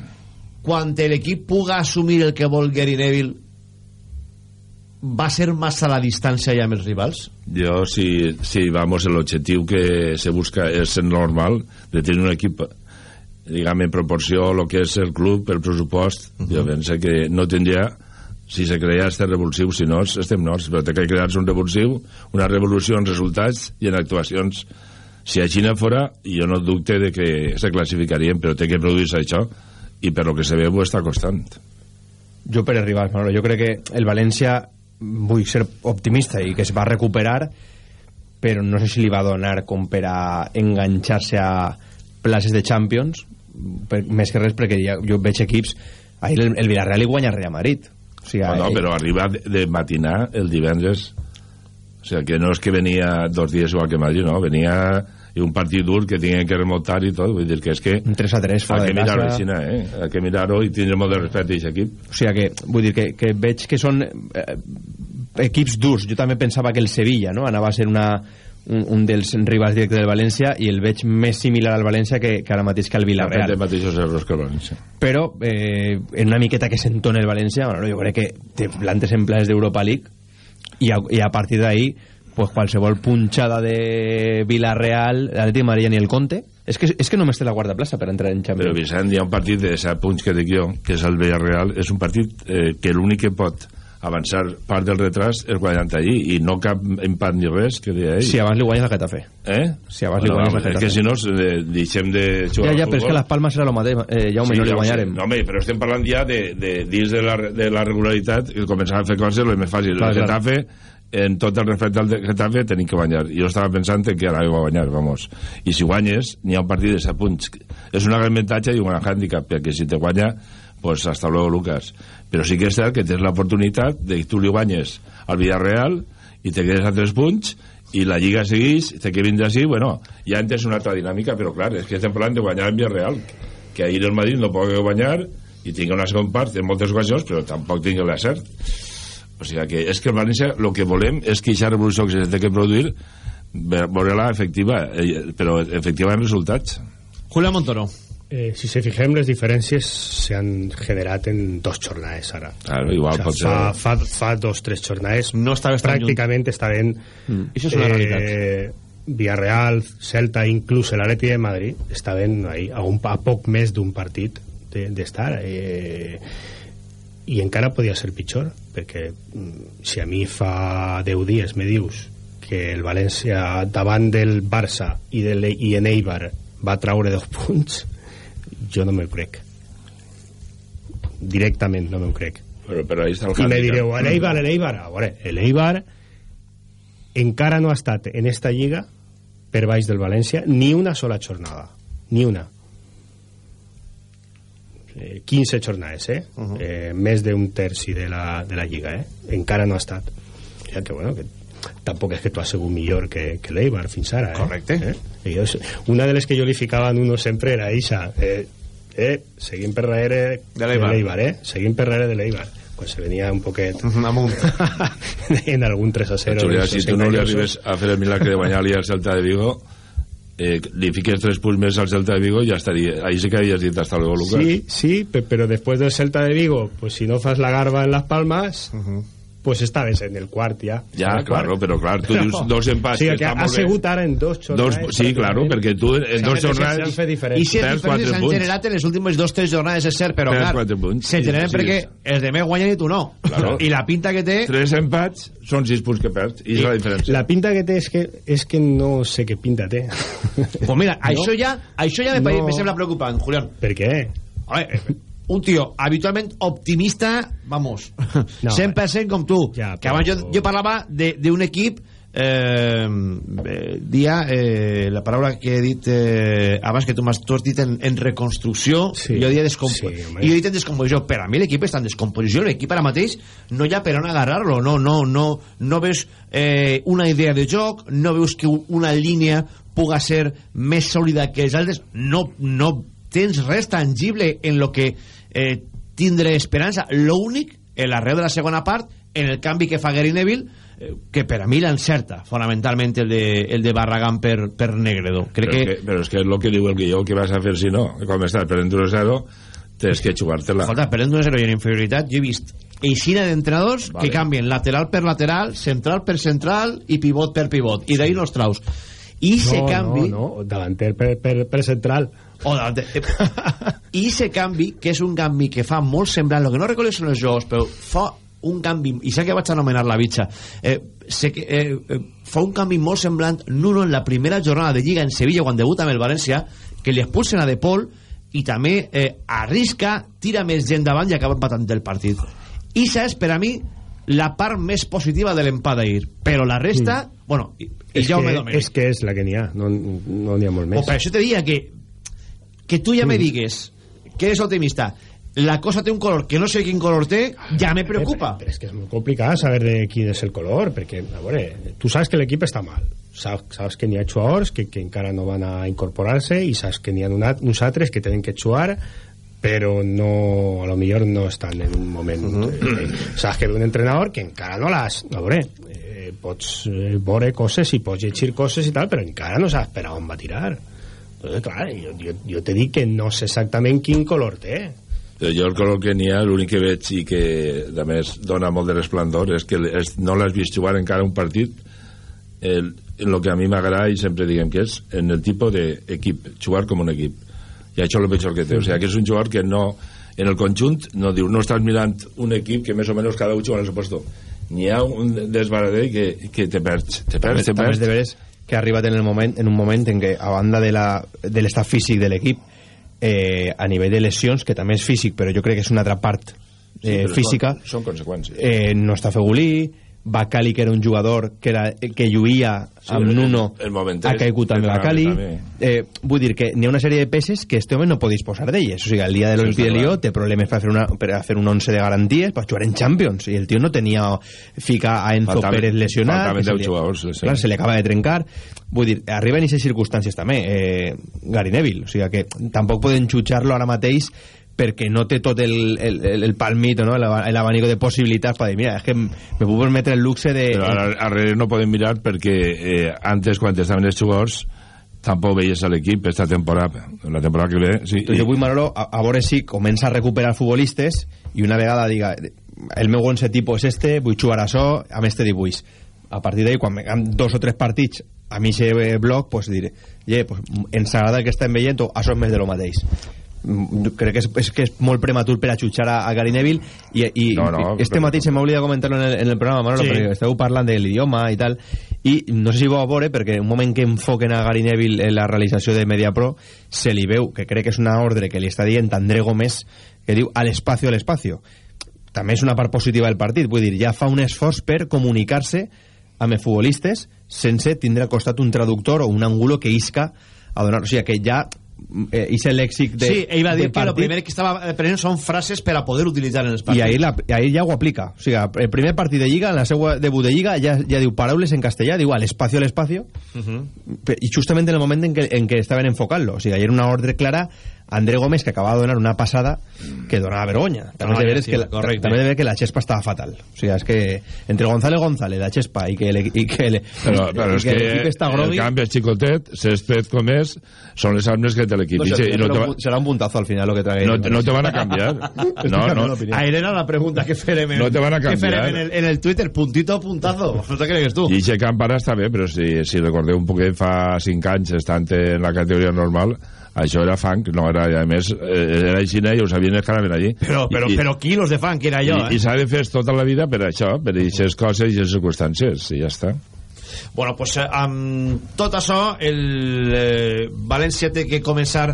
quan l'equip puga assumir el que vol Gary Neville va ser massa la distància ja amb els rivals Yo, si, si vamos, el objetivo que se busca es el normal de tener un equipo, digamos, en proporció a lo que es el club, el pressupost, uh -huh. jo penso que no tindria si se creia este revulsiu, si no, estem norts, però té que crear-se un revulsiu, una revolució en resultats i en actuacions. Si a Xina fora, jo no dubte de que se classificarien, però té que produir-se això, i per lo que se ve ho està costant. jo per rivals, Manolo, jo crec que el València vull ser optimista i que es va recuperar però no sé si li va donar com per a enganxar-se a places de Champions per, més que res perquè ja, jo veig equips ahir el, el Villarreal li guanya al Real Madrid o sigui, No, no, ahir- però arriba de, de matinar el divendres o sea que no és que venia dos dies igual que Madrid, no, venia i un partit dur que tenien que remontar i tot vull dir que és que un 3 a 3 fora de casa. així, eh? hay que mirar-ho i tindre molt de respecte a aquest equip o sigui que, vull dir que, que veig que són eh, equips durs jo també pensava que el Sevilla no? anava a ser una, un, un dels rivals directes del València i el veig més similar al València que, que ara mateix que al Villarreal els mateixos errors que el València però eh, en una miqueta que s'entona el València bueno, jo crec que te plantes en plans d'Europa League i a, i a partir d'ahí pues qualsevol punxada de Villarreal l'Atlètic de Madrid ni el Conte. És que, és que només té la guarda plaça per entrar en però Champions Vicent, hi ha un partit de 7 punts que dic jo que és el Villarreal, és un partit eh, que l'únic que pot avançar part del retras és guanyant allí i no cap empat ni res que deia ell. Si abans li guanyes al Getafe. Eh? si abans li guanyes al és Getafe. que si no eh, deixem de ja, jugar ja, al però és que les Palmes era el mateix eh, Jaume, no li ja guanyarem. No, home, però estem parlant ja de, de dins de la, de la regularitat que començar a fer coses és més fàcil. Clar, el clar. En tot el respecte al Getafe, tenim que guanyar. Jo estava pensant que ara va guanyar, vamos. I si guanyes, n'hi ha un partit de 7 punts. És un gran avantatge i un gran hàndicap, perquè si te guanya, pues hasta luego, Lucas. Però sí que és cert que tens l'oportunitat de que tu li guanyes al Villarreal i te quedes a 3 punts i la Lliga segueix, te que vindre així, bueno, ja entens una altra dinàmica, però clar, és que estem parlant de guanyar el Villarreal, que ahir el Madrid no pot guanyar i tinga una segona part en moltes ocasions, però tampoc tinga l'acert. O sigui que és que el València el que volem és que aquesta revolució que se té que produir ve- veure-la efectiva, eh, però efectiva en resultats. Julián Montoro. Eh, si se fijem, les diferències s'han generat en dos jornades ara. Claro, igual pot fa, ser... fa, fa dos, tres jornades no pràcticament estaven Mm. Això és una eh, Villarreal, Celta, inclús l'Atleti de Madrid estaven ahí, a, un, a poc més d'un partit de- d'estar eh, i encara podia ser pitjor perquè mm, si a mi fa 10 dies me dius que el València davant del Barça i, de l'E- i en Eibar va traure dos punts jo no me'l crec. Directament no me'l crec. Però, però ahí està el i me direu, l'Eibar, l'Eibar a veure, l'Eibar encara no ha estat en esta lliga per baix del València ni una sola jornada. Ni una eh, 15 jornades eh? Uh -huh. eh més d'un terci de la, de la lliga eh? encara no ha estat ja que bueno que tampoc és que tu has sigut millor que, que l'Eibar fins ara eh? Correcte. eh? I jo, una de les que jo li ficava en uno sempre era Isa eh, eh, seguim per darrere De l'Eibar. eh? seguim per darrere de l'Eibar quan se venia un poquet amunt en algun 3 a 0 Julià, d'esos si tu no li arribes a fer el milagre de guanyar-li al Celta de Vigo eh, li fiques 3 punts més al Celta de Vigo i ja estaria, ahí sí que havies dit hasta luego Lucas. Sí, sí, pe- pero después del Celta de Vigo, pues si no fas la garba en Las Palmas, pues estaves en el quart ja. Ja, claro, quart. però clar, tu dius dos empats, sigui, que ha molt bé. sigut ara en dos Dos, jornades. sí, claro, perquè tu en dos jornades. I si les diferències s'han punts. generat en les últimes dos tres jornades és cert, però clar, se Sí, generen sí, perquè sí. els de més guanyen i tu no Claro. i la pinta que té Tres empats són sis punts que perds, i és la diferència. La pinta que té és que, és que no sé què pinta té. pues mira, això ja, això ja me, No. me sembla preocupant, Julián Per què? A ver, un tío habitualment optimista, vamos, No, 100% com tu. Ja, que abans jo, jo parlava d'un equip eh, eh, dia eh, la paraula que he dit eh, abans que tu m'has dit en, en reconstrucció Sí. jo dia descomp Sí, home. i jo he dit en descomposició per a mi l'equip està en descomposició l'equip ara mateix no hi ha per on agarrar-lo no, no, no, no veus eh, una idea de joc no veus que una línia puga ser més sòlida que els altres no, no tens res tangible en lo que eh, tindre esperança. L'únic en l'arreu de la segona part en el canvi que fa Gary Neville eh, que per a mi l'encerta fonamentalment el de, el de Barragán per, per Negredo. Crec però, que, que, però és que és el que diu el guió que vas a fer si no. Com estàs perdent 1-0 tens que jugar-te-la. Escolta, perdent 1-0 i en inferioritat. Jo he vist eixina d'entrenadors Vale. que canvien lateral per lateral central per central i pivot per pivot. I d'ahir los traus. I se no, canvi No, no, davanter per, per, per central. O davant i se canvi que és un canvi que fa molt semblant el que no recordo són els jocs però fa un canvi i sé que vaig anomenar la bitxa eh, sé que, eh, eh, fa un canvi molt semblant Nuno en la primera jornada de Lliga en Sevilla quan debuta amb el València que li expulsen a De Paul i també eh, arrisca, tira més gent davant i acaba empatant el partit i és per a mi la part més positiva de l'empat d'ahir però la resta, Mm. bueno i, i És Jaume que, Domènech és que és la que n'hi ha, no no n'hi ha molt o més. per això te diria que que tu ja me Mm. digues que eres optimista la cosa té un color que no sé quin color té ja me preocupa Però és que és molt complicat saber de quin és el color, perquè, a veure, tu saps que l'equip està mal, saps, saps que n'hi ha jugadors que, que encara no van a incorporar-se i saps que n'hi ha una, uns altres que tenen que jugar però no, a lo millor no estan en un moment uh -huh. eh, saps que ve un entrenador que encara no l'has a veure, eh, pots eh, veure coses i pots llegir coses i tal però encara no saps per on va tirar Entonces, clar, jo, jo, jo te dic que no sé exactament quin color té. Però jo el color que n'hi ha, l'únic que veig i que a més dona molt de resplendor és que és, no l'has vist jugar encara un partit. El, el que a mi m'agrada i sempre diguem que és en el tipus d'equip, jugar com un equip. I això és el pitjor que té, o sigui que és un jugador que no, en el conjunt no diu, no estàs mirant un equip que més o menys cada un juga en el seu puesto n'hi ha un desbaradell que, que te perds te perds, te també perds és de veres que ha arribat en, el moment, en un moment en què a banda de l'estat físic de l'equip eh, a nivell de lesions que també és físic però jo crec que és una altra part eh, però física són, són conseqüències. eh, no està Fegulí Bacali que era un jugador que, era, que lluïa Sí, amb el- Nuno el moment ha caigut també Bacali. eh, vull dir que n'hi ha una sèrie de peces que este home no pot disposar d'elles. O sigui, el dia de l'Olimpí Sí, de Lió té problemes per fer, una, per fer un 11 de garanties per jugar en Champions i el tio no tenia fica a Enzo Faltaven- Pérez lesionat faltaven que se deu li- jugadors, sí. clar, se li acaba de trencar. Vull dir, arriba en aquestes circumstàncies també eh, Gary Neville, o sigui que tampoc poden jutjar-lo ara mateix perquè no té tot el, el, el, palmito, no? el, el abanico de possibilitats per dir, mira, és que me puc permetre el luxe de... però ara, darrere no podem mirar perquè eh, antes quan estaven els jugadors tampoc veies a l'equip esta temporada la temporada que ve sí, Entonces, jo vull, Manolo, a, a veure si comença a recuperar futbolistes i una vegada diga el meu 11 tipus és este, vull jugar a això amb este dibuix. A partir d'ahí, quan amb dos o tres partits a mi aquest bloc, pues diré yeah, pues, ens agrada el que estem veient o això és més de lo mateix. Mm, crec que és, és que és molt prematur per a jutjar a, a Gary Neville i, i No, no, este però- matí se m'ha oblidat comentar-lo en, el, en el programa Manolo, Sí. perquè esteu parlant de l'idioma i tal i no sé si ho vau veure perquè un moment que enfoquen a Gary Neville en la realització de Mediapro se li veu, que crec que és una ordre que li està dient André Gómez que diu a l'espacio a l'espacio també és una part positiva del partit vull dir, ja fa un esforç per comunicar-se amb els futbolistes sense tindre al costat un traductor o un ángulo que isca a donar, o sigui que ja eh, és el lèxic de, sí, ell va dir de que partit. primer que estava prenent són frases per a poder utilitzar en els i partits ahir, la, ahir ja ho aplica o sigui, el primer partit de Lliga, en la seva debut de Lliga ja, ja diu paraules en castellà diu al espacio al espacio Uh -huh. i justament en el moment en què, en què estaven enfocant-lo o sigui, era una ordre clara a André Gómez que acabava de donar una passada que donava vergonya. També, No, de veres sí, que la, correcte. també de ver que la Xespa estava fatal. O sigui, és que entre González González la Xespa i que, le, i que, le, però, però i és que, l'equip està el grogui canvi és xicotet césped com és són les armes que té l'equip no, sé, i no, serà, va- un, serà un puntazo al final lo que tragué no, no te van a canviar no, no, Ahir era la pregunta que farem en, No te van a que farem canviar. en, el, en el Twitter puntito puntazo. No te cregues tu I aquest camp ara està bé, però si, si recordeu un poquet fa 5 anys estant en la categoria normal, això era funk, no era, i a més, eh, era així i ho sabien els que anaven allí. però, però, I, però quilos de funk era allò i, eh? i s'ha de fer tota la vida per això, per aquestes coses i aquestes circumstàncies, i ja està. Bueno, pues eh, amb tot això el eh, València té que començar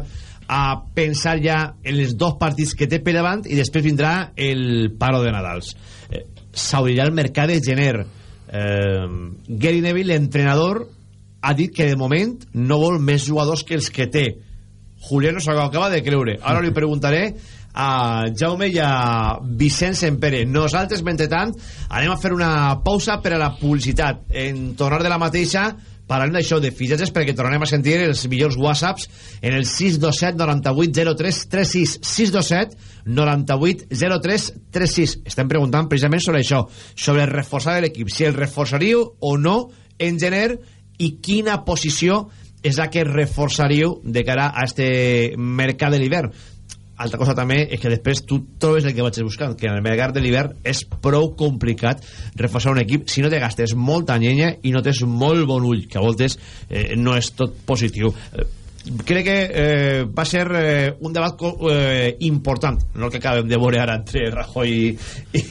a pensar ja en els dos partits que té per davant i després vindrà el paro de Nadals eh, s'obrirà el mercat de gener eh, Gary Neville l'entrenador ha dit que de moment no vol més jugadors que els que té Juliano s'ho acaba de creure. Ara li preguntaré a Jaume i a Vicenç Empere nosaltres mentrestant anem a fer una pausa per a la publicitat. En tornar de la mateixa parlant d'això de fitxatges perquè tornarem a sentir els millors whatsapps en el 627 98 03 36 627 98 03 36 estem preguntant precisament sobre això sobre reforçar l'equip, si el reforçaríeu o no en gener i quina posició és la que reforçaríeu de cara a este mercat de l'hivern altra cosa també és que després tu trobes el que vaig buscant, que en el mercat de l'hivern és prou complicat reforçar un equip si no te gastes molta llenya i no tens molt bon ull, que a voltes eh, no és tot positiu. Eh, crec que eh, va ser eh, un debat eh, important, no el que acabem de veure ara entre Rajoy i,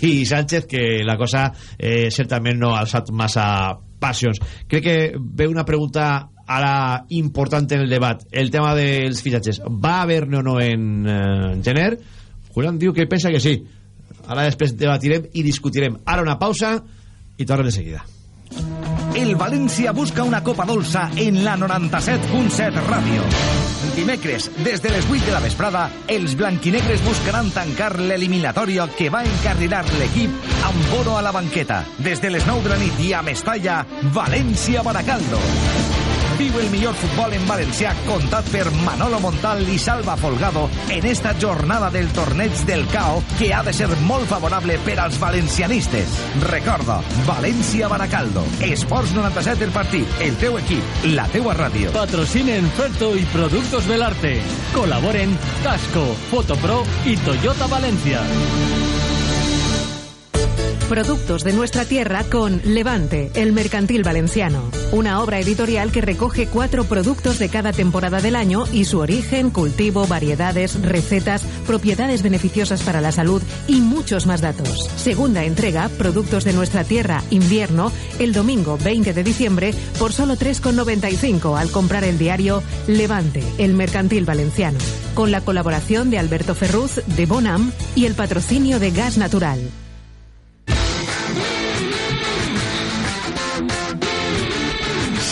i Sánchez, que la cosa eh, certament no ha alçat massa passions. Crec que ve una pregunta ara important en el debat, el tema dels fitxatges. Va haver-ne o no en eh, gener? Julián diu que pensa que sí. Ara després debatirem i discutirem. Ara una pausa i tornem de seguida. El València busca una copa dolça en la 97.7 ràdio. Dimecres, des de les 8 de la vesprada, els blanquinegres buscaran tancar l'eliminatòria que va encarrilar l'equip amb Boro a la banqueta. Des de les 9 de la nit i a Mestalla, València-Baracaldo. Viu el millor futbol en valencià contat per Manolo Montal i Salva Folgado en esta jornada del torneig del CAO que ha de ser molt favorable per als valencianistes. Recorda, València-Baracaldo. Esports 97 el partit, el teu equip, la teua ràdio. Patrocinen Ferto y Productos Belarte. Colaboren Tasco, Fotopro y Toyota Valencia. Productos de nuestra tierra con Levante, el mercantil valenciano. Una obra editorial que recoge cuatro productos de cada temporada del año y su origen, cultivo, variedades, recetas, propiedades beneficiosas para la salud y muchos más datos. Segunda entrega, Productos de nuestra tierra, invierno, el domingo 20 de diciembre por solo 3,95 al comprar el diario Levante, el mercantil valenciano. Con la colaboración de Alberto Ferruz, de Bonam y el patrocinio de Gas Natural.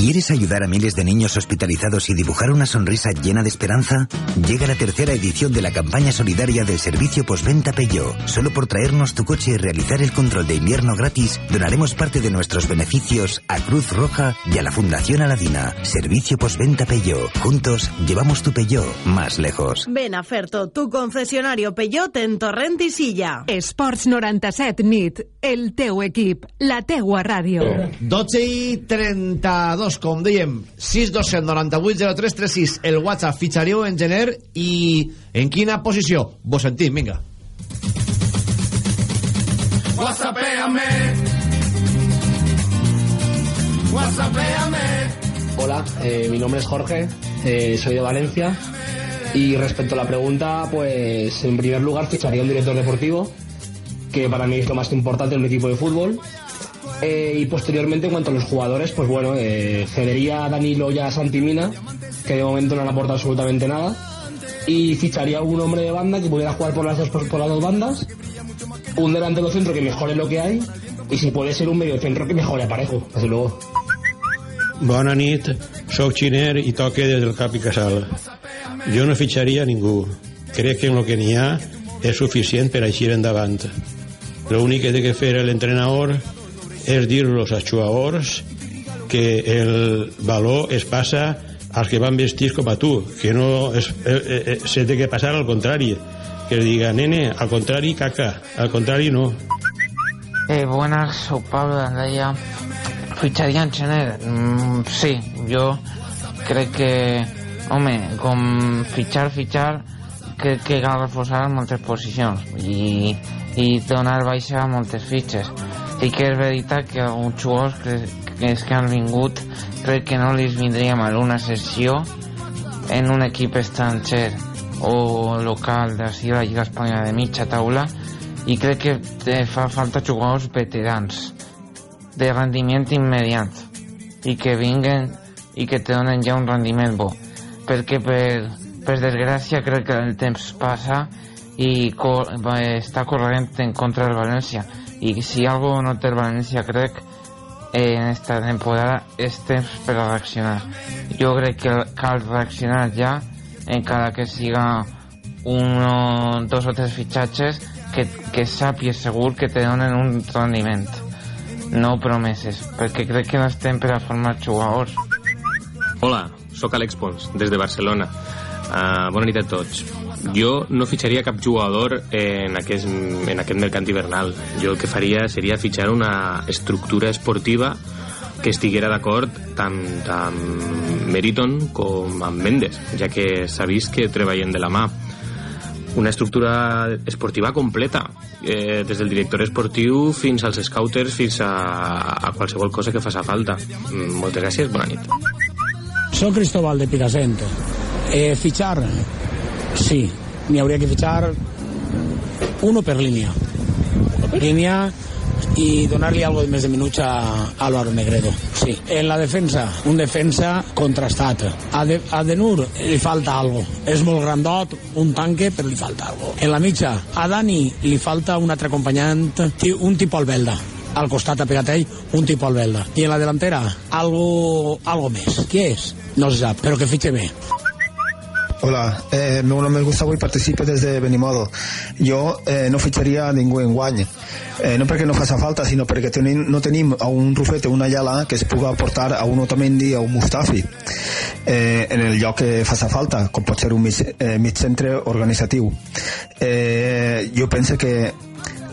¿Quieres ayudar a miles de niños hospitalizados y dibujar una sonrisa llena de esperanza? Llega la tercera edición de la campaña solidaria del servicio postventa Peugeot. Solo por traernos tu coche y realizar el control de invierno gratis, donaremos parte de nuestros beneficios a Cruz Roja y a la Fundación Aladina. Servicio postventa Peugeot. Juntos llevamos tu Peugeot más lejos. Ven a Ferto, tu concesionario Peugeot en Torrent i Silla. Esports 97 nit, el teu equip, la teua ràdio. 12 i 32, com dèiem, 627 98 03 36, el WhatsApp fitxaríeu en gener i en quina posició? Vos sentim, vinga. Whatsappéame. Whatsappéame. Hola, eh, mi nombre es Jorge, eh, soy de Valencia y respecto a la pregunta, pues en primer lugar ficharía un director deportivo, que para mí es lo más importante en un equipo de fútbol. Eh, y posteriormente en cuanto a los jugadores, pues bueno, eh, cedería a Danilo y a Santimina, que de momento no han aportado absolutamente nada. Y ficharía un hombre de banda que pudiera jugar por las dos, por, por las dos bandas. Un delantero centro que mejore lo que hay. Y si puede ser un medio centro que mejore parejo, desde luego. Bona nit, sóc xiner toque des del cap i casal. Jo no fitxaria ningú. Crec que en lo que n'hi ha és suficient per aixir endavant. L'únic que té que fer l'entrenador és dir los als jugadors que el valor es passa als que van vestits com a tu, que no es, eh, eh, se té que passar al contrari, que li diga, nene, al contrari, caca, al contrari no. Eh, buenas, soy Pablo de Andaya. Ficharía en. Mm, sí, yo creo que, hombre, con fichar, fichar, que, que cal reforçar moltes posicions i, i donar baixa a moltes fitxes. Sí que és veritat que alguns jugadors que, que, que han vingut crec que no li vindria mal una sessió en un equip estranger o local d'ací la Lliga Espanyola de mitja taula i crec que te fa falta jugadors veterans de rendiment immediat i que vinguen i que te donen ja un rendiment bo. Perquè per, per desgràcia crec que el temps passa i co està corrent en contra del València i si algo no té València crec eh, en esta temporada és temps per a reaccionar jo crec que cal reaccionar ja encara que siga uno, dos o tres fitxatges que, que sàpies segur que te donen un rendiment no promeses perquè crec que no estem per a formar jugadors Hola, sóc Àlex Pons, des de Barcelona. Uh, bona nit a tots. Jo no fitxaria cap jugador en aquest, en aquest mercat hivernal. Jo el que faria seria fitxar una estructura esportiva que estiguera d'acord tant amb Meriton com amb Mendes, ja que s'ha vist que treballen de la mà una estructura esportiva completa eh, des del director esportiu fins als scouters fins a, a qualsevol cosa que faça falta Mm, moltes gràcies, bona nit Soy Cristóbal de Pirasento. Eh, fichar, sí, me habría que fichar uno per línea. Línea y donarle algo de mes de minutos a Álvaro Negredo. Sí. En la defensa, un defensa contrastat. A, de, a Denur li falta algo. És molt grandot, un tanque, però li falta algo. En la mitja, a Dani li falta un altre acompanyant, un tipus Albelda. Al costat ha pegat ell un tipus Albelda. I en la delantera, algo, algo més. Qui és? No se sap, però que fitxe bé. Hola, eh, meu nom és Gustavo i participe des de Benimodo. Jo eh, no fitxaria a ningú en guany, eh, no perquè no faci falta, sinó perquè tenim, no tenim a un Rufete una Yala que es puga aportar a un Otamendi o un Mustafi eh, en el lloc que faci falta, com pot ser un mig, eh, mig centre organitzatiu. Eh, jo penso que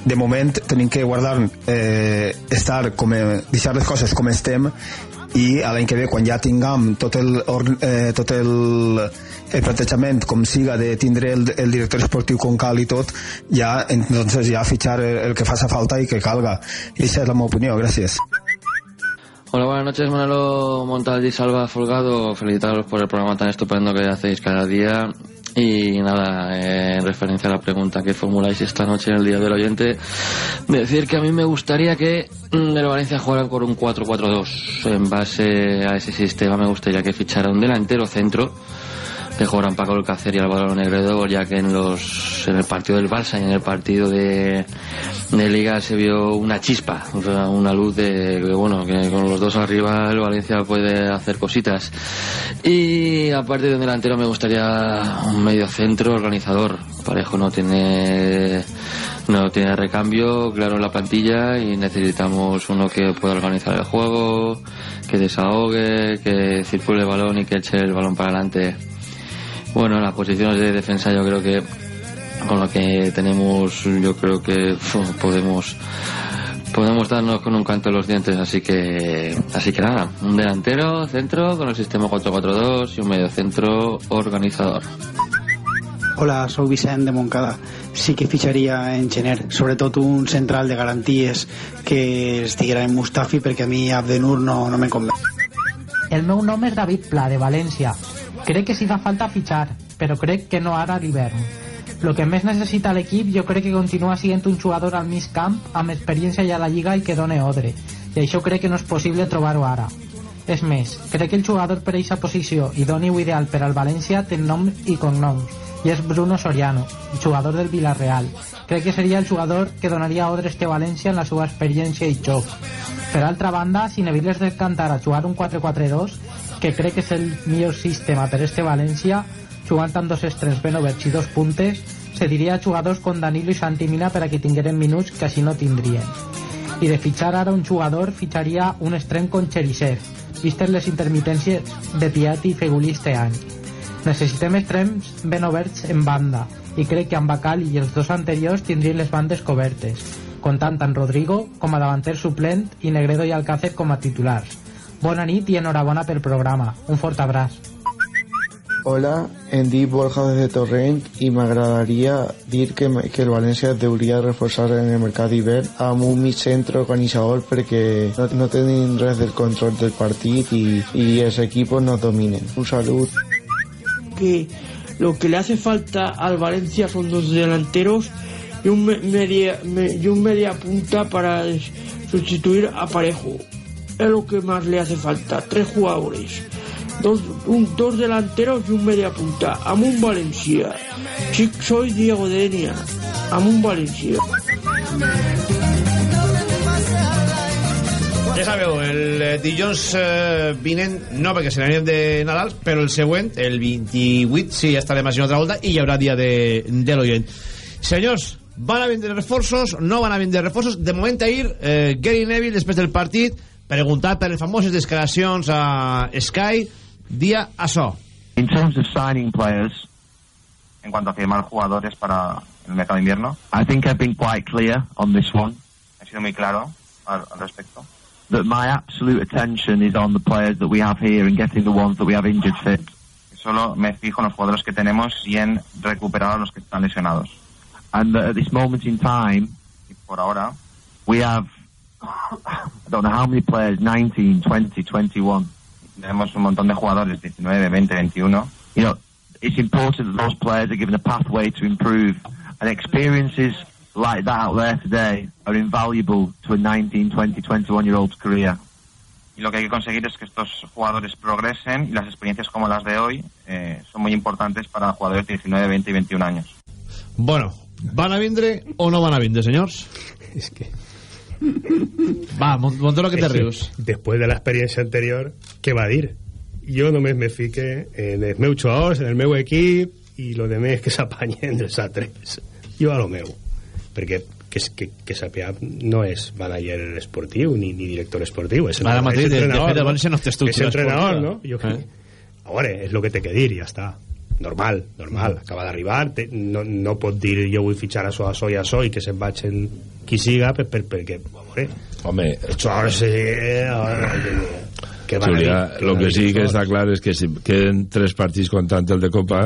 de moment tenim que guardar eh, estar com, eh, deixar les coses com estem i a l'any que ve quan ja tinguem tot el, eh, tot el, el plantejament com siga de tindre el, el director esportiu com cal i tot ja, entonces ja fitxar el, el que faça falta i que calga i aquesta és la meva opinió, gràcies Hola, buenas noches, Manolo Montaldi, Salva Folgado. Felicitaros por el programa tan estupendo que hacéis cada día. Y nada, eh, en referencia a la pregunta que formuláis esta noche en el Día del Oyente, decir que a mí me gustaría que mm, el Valencia jugara con un 4-4-2. En base a ese sistema me gustaría que fichara un delantero centro que jugaran Paco Alcácer y Álvaro Negredo, ya que en los en el partido del Barça y en el partido de, de Liga se vio una chispa, o una luz de que bueno, que con los dos arriba el Valencia puede hacer cositas. Y aparte de un delantero me gustaría un medio centro organizador. Parejo no tiene no tiene recambio claro en la plantilla y necesitamos uno que pueda organizar el juego, que desahogue, que circule el balón y que eche el balón para adelante. Bueno, las posiciones de defensa yo creo que con lo que tenemos yo creo que podemos podemos darnos con un canto en los dientes, así que así que nada, un delantero, centro con el sistema 4-4-2 y un medio centro organizador. Hola, soy Vicent de Montcada. Sí que fitxaria en Gener, sobretot un central de garanties que estiguera en Mustafi perquè a mi Abdenur no, no me convé. El meu nom és David Pla, de València. Crec que s'hi fa falta fitxar, però crec que no ara a l'hivern. Lo que més necessita l'equip jo crec que continua sent un jugador al mig camp amb experiència ja a la Lliga i que done odre. I això crec que no és possible trobar-ho ara. És més, crec que el jugador per aquesta posició i doni ideal per al València té nom i cognoms i és Bruno Soriano, jugador del Villarreal. Crec que seria el jugador que donaria ordres que València en la seva experiència i joc. Per altra banda, si Neville es decantar a jugar un 4-4-2, que crec que és el millor sistema per este València, jugant amb dos extrems ben oberts i dos puntes, se diria a jugadors com Danilo i Santi Mina per a que tingueren minuts que així no tindrien. I de fitxar ara un jugador, fitxaria un extrem com Cherisev, vistes les intermitències de Piatti i Fegulí este any. Necessitem extrems ben en banda i crec que amb Bacal i els dos anteriors tindrien les bandes cobertes, comptant tant Rodrigo com a davanter suplent i Negredo i Alcácer com a titulars. Bona nit i enhorabona pel programa. Un fort abraç. Hola, em dic Borja desde Torrent i m'agradaria dir que, que el València hauria reforçar en el mercat d'hivern amb un mig centre organitzador perquè no, no tenen res del control del partit i, i els equipos no dominen. Un salut. que lo que le hace falta al Valencia son dos delanteros y un me- media me- y un media punta para sustituir a Parejo. Es lo que más le hace falta, tres jugadores. Dos, dos delanteros y un media punta. Amun Valencia. Sí, soy Diego Denia. Amun Valencia. Ja sabeu, el eh, dilluns eh, vinent, no perquè se n'anem de Nadal, però el següent, el 28, sí, ja estarem així una altra volta i hi haurà dia de, de l'oient. Senyors, van a vendre reforços, no van a vendre reforços. De moment ahir, eh, Gary Neville, després del partit, preguntat per les famoses declaracions a Sky, dia això. In terms of signing players, en cuanto a firmar jugadores para el mercado de invierno, I think I've been quite clear on this one. He sido muy claro al, al respecto. That my absolute attention is on the players that we have here and getting the ones that we have injured fit. Solo me fijo en los jugadores que tenemos y en recuperar a los que están lesionados. And that at this moment in time, y por ahora, we have I don't know how many players, 19, 20, 21. Tenemos un montón de jugadores, 19, 20, 21. You know, it's important that those players are given a pathway to improve. And experiences like that out there today are invaluable to a 19, 20, 21 year old's career. Y lo que hay que conseguir es que estos jugadores progresen y las experiencias como las de hoy eh, son muy importantes para jugadores de 19, 20 y 21 años. Bueno, van a vendre o no van a vendre, senyors? Es que... Va, Mont- Montoro, que te rius? Después de la experiencia anterior, què va dir? Jo només me fique en els meus jugadors, en el meu equip, i lo demés que s'apanyen dels altres. Jo a lo meu. Perquè que, que, que Sapià no és manager esportiu ni, ni director esportiu, és, Ara mateix, és de- de entrenador. fet, el València no té És estructura entrenador, no? Jo, Eh? Ahora, és lo que té que dir, ja està. Normal, normal. Acaba d'arribar, no, no pot dir jo vull fitxar a so, a so i a so i que se'n vagin qui siga per, per, perquè, veure, Home, això ara sí, ara, que van Julià, a que sí que està clar és que si queden tres partits comptant el de Copa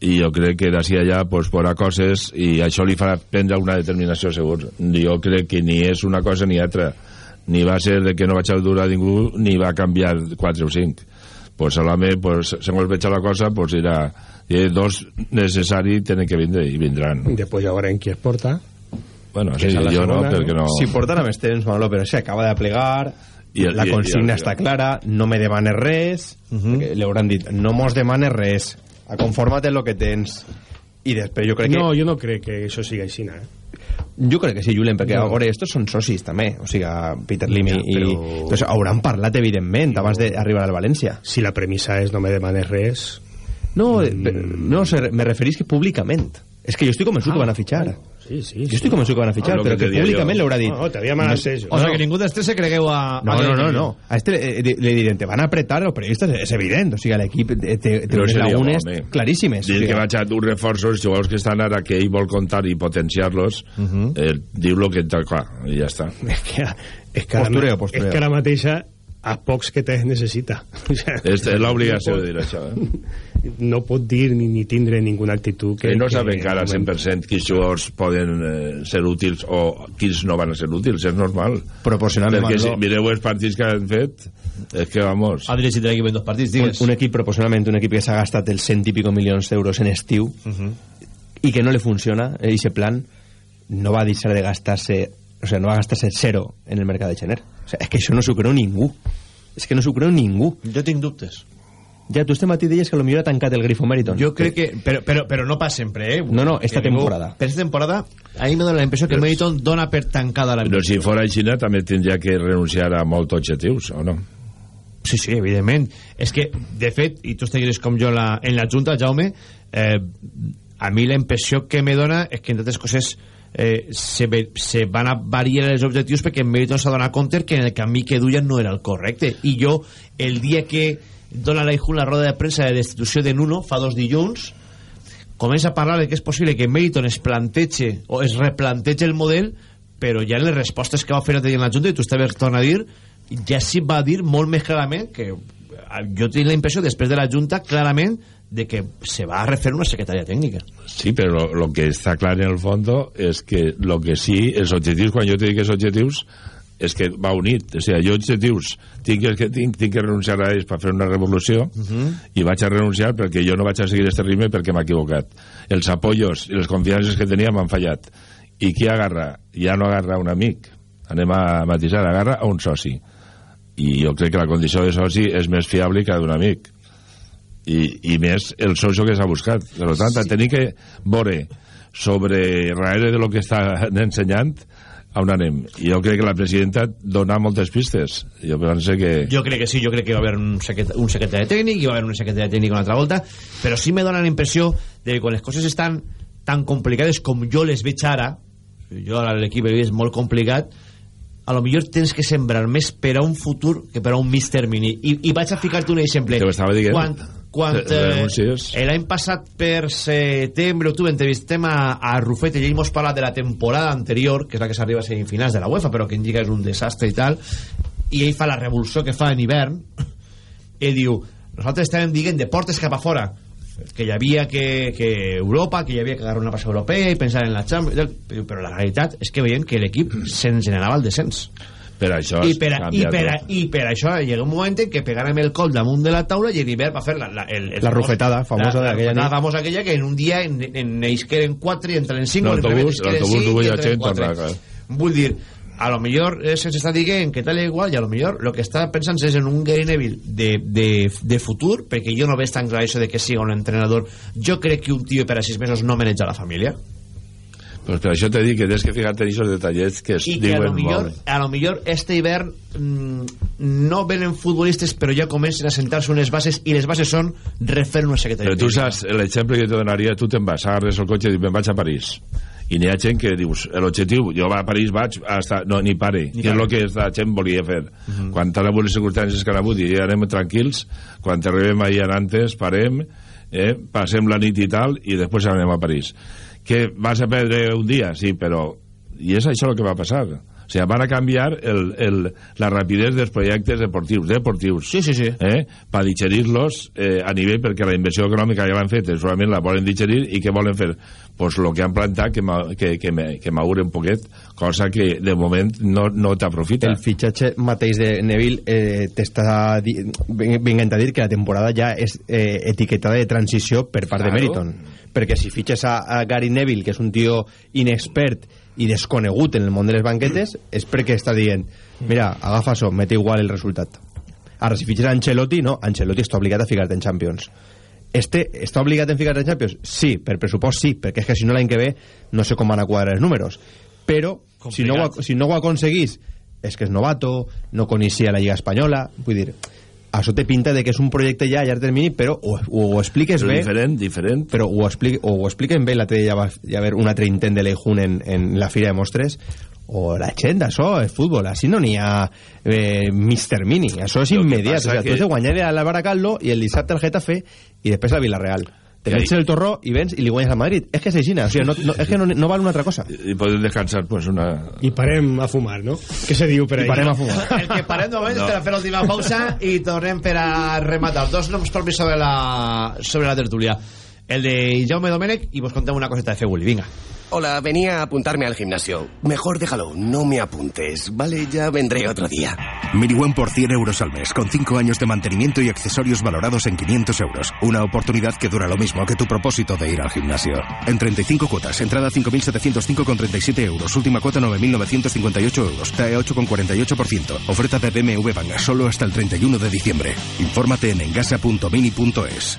i jo crec que d'ací allà pues, veurà coses i això li farà prendre una determinació segur. Jo crec que ni és una cosa ni altra. Ni va ser de que no vaig a durar ningú ni va canviar 4 o 5 pues l'home, pues, segons veig la cosa pues dirà, eh, dos necessari tenen que vindre i vindran Després ja veurem qui es porta. bueno, sí, a jo no, segona, perquè no Si portarà més temps, Manolo, però se acaba de plegar, I el- la i- consigna i el- està clara, no me demanes res, uh -huh. li hauran dit, no mos demanes res, conforma't en lo que tens. I després jo crec que... No, jo no crec que això sigui així, eh? Jo crec que sí, Julen, perquè No. no. ara estos són socis també, o sigui, Peter Lim Ja, i... però- i doncs hauran parlat, evidentment, abans d'arribar al València. Si la premissa és no me demanes res... No, mm. no, me referís que públicament. És que jo estic convençut Ah, que van a fitxar. bueno, sí, sí, Jo estic convençut que van a fitxar, Ah, però que que, te públicament l'haurà dit. No, t'havia demanat ells. O sea, que ningú dels tres se cregueu a... No, a no, no, no. A este le, le, le diran, te van a apretar los periodistas, és evident. O sigui, l'equip té, unes lagunes bo, home. claríssimes. Dir o sigui, que vaig a dur reforços, jugadors que estan ara que ell vol comptar i potenciar-los, uh -huh. eh, diu-lo que tal, clar, i ja està. És que, és que, Postureo, ara, postureo. és que ara mateixa a pocs que tens necessita. O sea, És, l'obligació no de dir això. Eh? No pot dir ni, ni tindre ninguna actitud que... Que no que- saben encara al 100% quins jugadors poden eh, ser útils o quins no van a ser útils, és normal. Proporcionalment, Perquè si mireu els partits que han fet, és que, vamos... Ha dirigit l'equip en dos partits, un, digues. un equip proporcionalment, un equip que s'ha gastat els cent i pico milions d'euros en estiu Uh -huh. i que no le funciona, ese plan no va deixar de gastar-se o sea, no va gastar-se cero en el mercat de gener. O sea, és que això no s'ho creu ningú. És que no s'ho creu ningú. Jo tinc dubtes. Ja, tu este matí deies que potser ha tancat el grifo Meriton. Jo crec que... Però, però, però no pas sempre, eh? No, no, esta Que ningú- temporada. Per esta temporada, a mi me dona la impressió que Meriton dona per tancada la Però si fora Xina també tindria que renunciar a molts objectius, o no? Sí, sí, evidentment. És que, de fet, i tu estiguis com jo la, en la Junta, Jaume, eh, a mi la impressió que me dona és que, entre altres coses, eh, se, ve, se van a variar els objectius perquè Meriton s'ha donat compte que en el camí que duien no era el correcte. I jo, el dia que dona la la roda de premsa de destitució de Nuno, fa dos dilluns, comença a parlar de que és possible que Meriton es plantege o es replantege el model però ja en les respostes que va fer l'altre dia la Junta i tu estaves tornant a dir ja s'hi va dir molt més clarament que eh, jo tinc la impressió després de la Junta clarament de que se va a refer una secretaria tècnica. Sí, però lo que està clar en el fondo és que lo que sí, els objectius, quan jo te dic els objectius, és que va unit. O sigui, jo objectius tinc que, tinc, tinc que renunciar a ells per fer una revolució Uh -huh. i vaig a renunciar perquè jo no vaig a seguir este ritme perquè m'ha equivocat. Els apoyos i les confiances que tenia m'han fallat. I qui agarra? Ja no agarra un amic. Anem a matisar, agarra a un soci. I jo crec que la condició de soci és més fiable que d'un amic. I, I més el soci que s'ha buscat. Per tant, sí. tenir que veure sobre darrere de lo que està ensenyant a on anem. Jo crec que la presidenta dona moltes pistes. Jo penso que... Jo crec que sí, jo crec que va haver un, secret, un secretari tècnic i va haver un secretari tècnic una altra volta, però sí me dona la impressió de que quan les coses estan tan complicades com jo les veig ara, jo ara l'equip vist molt complicat, a lo millor tens que sembrar més per a un futur que per a un mig termini. I, i vaig a ficar-te un exemple. Quan, quan eh, renuncies. l'any passat per setembre, octubre, entrevistem a, a Rufet i ell mos parla de la temporada anterior, que és la que s'arriba a semifinals de la UEFA, però que en Lliga és un desastre i tal, i ell fa la revolució que fa en hivern, ell diu, nosaltres estàvem dient de portes cap a fora, que hi havia que, que Europa, que hi havia que agarrar una passa europea i pensar en la Champions, i però- la realitat és que veiem que l'equip se'n generava el descens. Per això I per, a, i, per a, tot. I per això llega un moment en què pegarem el col damunt de la taula i l'hivern va fer la, la, el, el La rufetada famosa la, la d'aquella nit. famosa aquella que en un dia en, en, neix que eren 4 i entren 5 L'autobús- l'autobús duia gent, torna, vull dir a lo millor eh, se'ns està dient que tal i igual i a lo millor el que està pensant és en un Gary Neville de, de, de futur perquè jo no veig tan clar això de que siga un entrenador jo crec que un tio per a 6 mesos no maneja la família Pues per això te dic que tens que fijar-te en aquests detallets que es i que a lo diuen millor, molt. a lo millor este hivern mm, no venen futbolistes però ja comencen a sentar-se unes bases i les bases són refer una secretaria Però tu saps, l'exemple que te donaria, tu te'n vas, agarres el cotxe i dius, me'n vaig a París. I n'hi ha gent que dius, l'objectiu, jo a París vaig hasta, no, ni pare, Ni que és el que esta gent volia fer. Quan t'han hagut les circumstàncies que han hagut i ja anem tranquils, quan arribem ahir a Nantes, parem, eh, passem la nit i tal, i després anem a París. Que vas a perdre un dia, sí, però... I és això el que va passar. O sigui, van a canviar el, el, la rapidesa dels projectes deportius, deportius. Sí, sí, sí. Eh? Per digerir-los eh, a nivell, perquè la inversió econòmica ja l'han fet, solament la volen digerir i què volen fer? Pues lo que han plantat que, ma, que, que, que maure un poquet, cosa que de moment no, no t'aprofita. El fitxatge mateix de Neville eh, t'està venint a dir que la temporada ja és eh, etiquetada de transició per part de Claro. Meriton perquè si fitxes a, a Gary Neville que és un tio inexpert i desconegut en el món de les banquetes és perquè està dient mira, agafa això, mete igual el resultat. Ara si fitxes a Ancelotti no, Ancelotti està obligat a ficar-te en Champions. Este està obligat en ficar-te en Champions? Sí, per pressupost sí, perquè és que si no l'any que ve no sé com van a quadrar els números. Però si no, ho, si no ho aconseguís és que és novato, no coneixia la Lliga Espanyola vull dir, això té pinta de que és un projecte ja a llarg termini però o, o ho expliques Però bé. diferent, diferent. però ho, explique, o ho expliquen bé l'altre dia ja va hi haver un altre intent de l'Eijun en, en la Fira de Mostres. O la gent, això és futbol així no n'hi ha eh, mig termini això és immediat, o sigui, que- tu has de guanyar al Baracaldo i el dissabte al Getafe i després al Villarreal te I ahí- el Torró i vens i li guanyes al Madrid és que és així, o sigui, no, no, és que no, no val una altra cosa I podem descansar pues, una... I parem a fumar, no? Què se diu per I ahí? parem a fumar. el que parem de moment No. per a fer l'última pausa i tornem per a rematar dos noms propis sobre la, sobre la tertúlia el de Jaume Domènech i vos contem una coseta de Febuli, vinga Hola, venía a apuntarme al gimnasio. Mejor déjalo, no me apuntes. Vale, ya vendré otro día. Miniwan por 100 euros al mes, con 5 años de mantenimiento y accesorios valorados en 500 euros. Una oportunidad que dura lo mismo que tu propósito de ir al gimnasio. En 35 cuotas, entrada 5.705,37 euros, última cuota 9.958 euros, TAE 8,48%. Oferta de BMW Banga, solo hasta el 31 de diciembre. Infórmate en engasa.mini.es.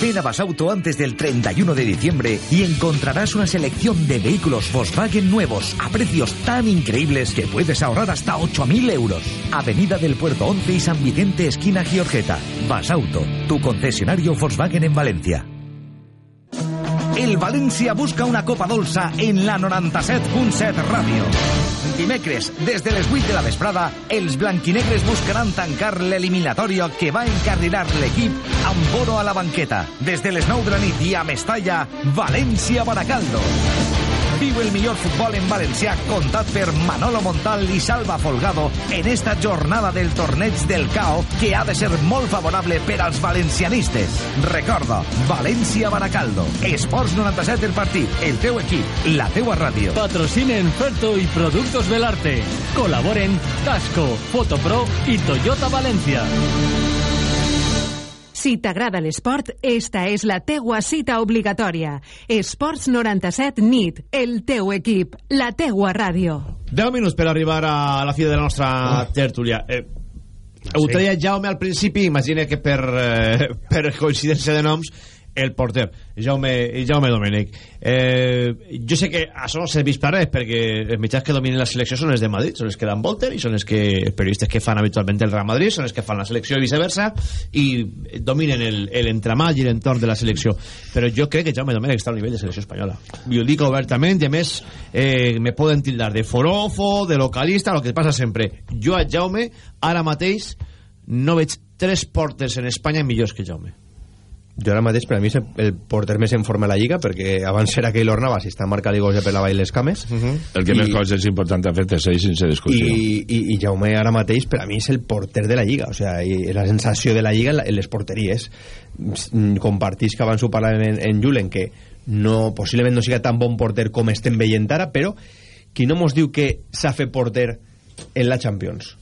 Ven a Basauto antes del 31 de diciembre y encontrarás una selección de vehículos Volkswagen nuevos a precios tan increíbles que puedes ahorrar hasta 8.000 euros. Avenida del Puerto 11 y San Vicente, esquina Giorgeta. Basauto, tu concesionario Volkswagen en Valencia. el València busca una copa dolça en la 97.7 ràdio. Dimecres, des de les 8 de la vesprada, els blanquinegres buscaran tancar l'eliminatòria que va encarrilar l'equip amb Boro a la banqueta. Des de les 9 de la nit i a Mestalla, València-Baracaldo. Viu el millor futbol en valencià contat per Manolo Montal i Salva Folgado en esta jornada del torneig del CAO que ha de ser molt favorable per als valencianistes. Recorda, València-Baracaldo. Esports 97 el partit, el teu equip, la teua ràdio. Patrocinen Ferto y Productos Belarte. Colaboren Tasco, Fotopro y Toyota Valencia. Si t'agrada l'esport, esta és la teua cita obligatòria. Esports 97 NIT, el teu equip, la teua ràdio. 10 minuts per arribar a la fi de la nostra tertúlia. Eh, ho sí. deia Jaume al principi, imagina que per, eh, per coincidència de noms el porter, Jaume, Jaume Domènech. Eh, jo sé que això no vist per res, perquè els mitjans que dominen la selecció són els de Madrid, són els que dan volter, i són els, que, els periodistes que fan habitualment el Real Madrid, són els que fan la selecció i viceversa, i dominen l'entramat i l'entorn de la selecció. Però jo crec que Jaume Domènech està al nivell de selecció espanyola. I ho dic obertament, i a més eh, me poden tildar de forofo, de localista, el que passa sempre. Jo a Jaume, ara mateix, no veig tres porters en Espanya millors que Jaume. Jo ara mateix, per a mi, és el porter més en forma de la Lliga, perquè abans era Keylor Navas i està marcant gols de per la vall les cames. Uh -huh. El que I, més coses important ha fet és ell sense discussió. I, i, I Jaume ara mateix, per a mi, és el porter de la Lliga. O sea, i la sensació de la Lliga en les porteries. Compartís que abans ho parlàvem en, en Julen, que no, possiblement no siga tan bon porter com estem veient ara, però qui no mos diu que s'ha fet porter en la Champions?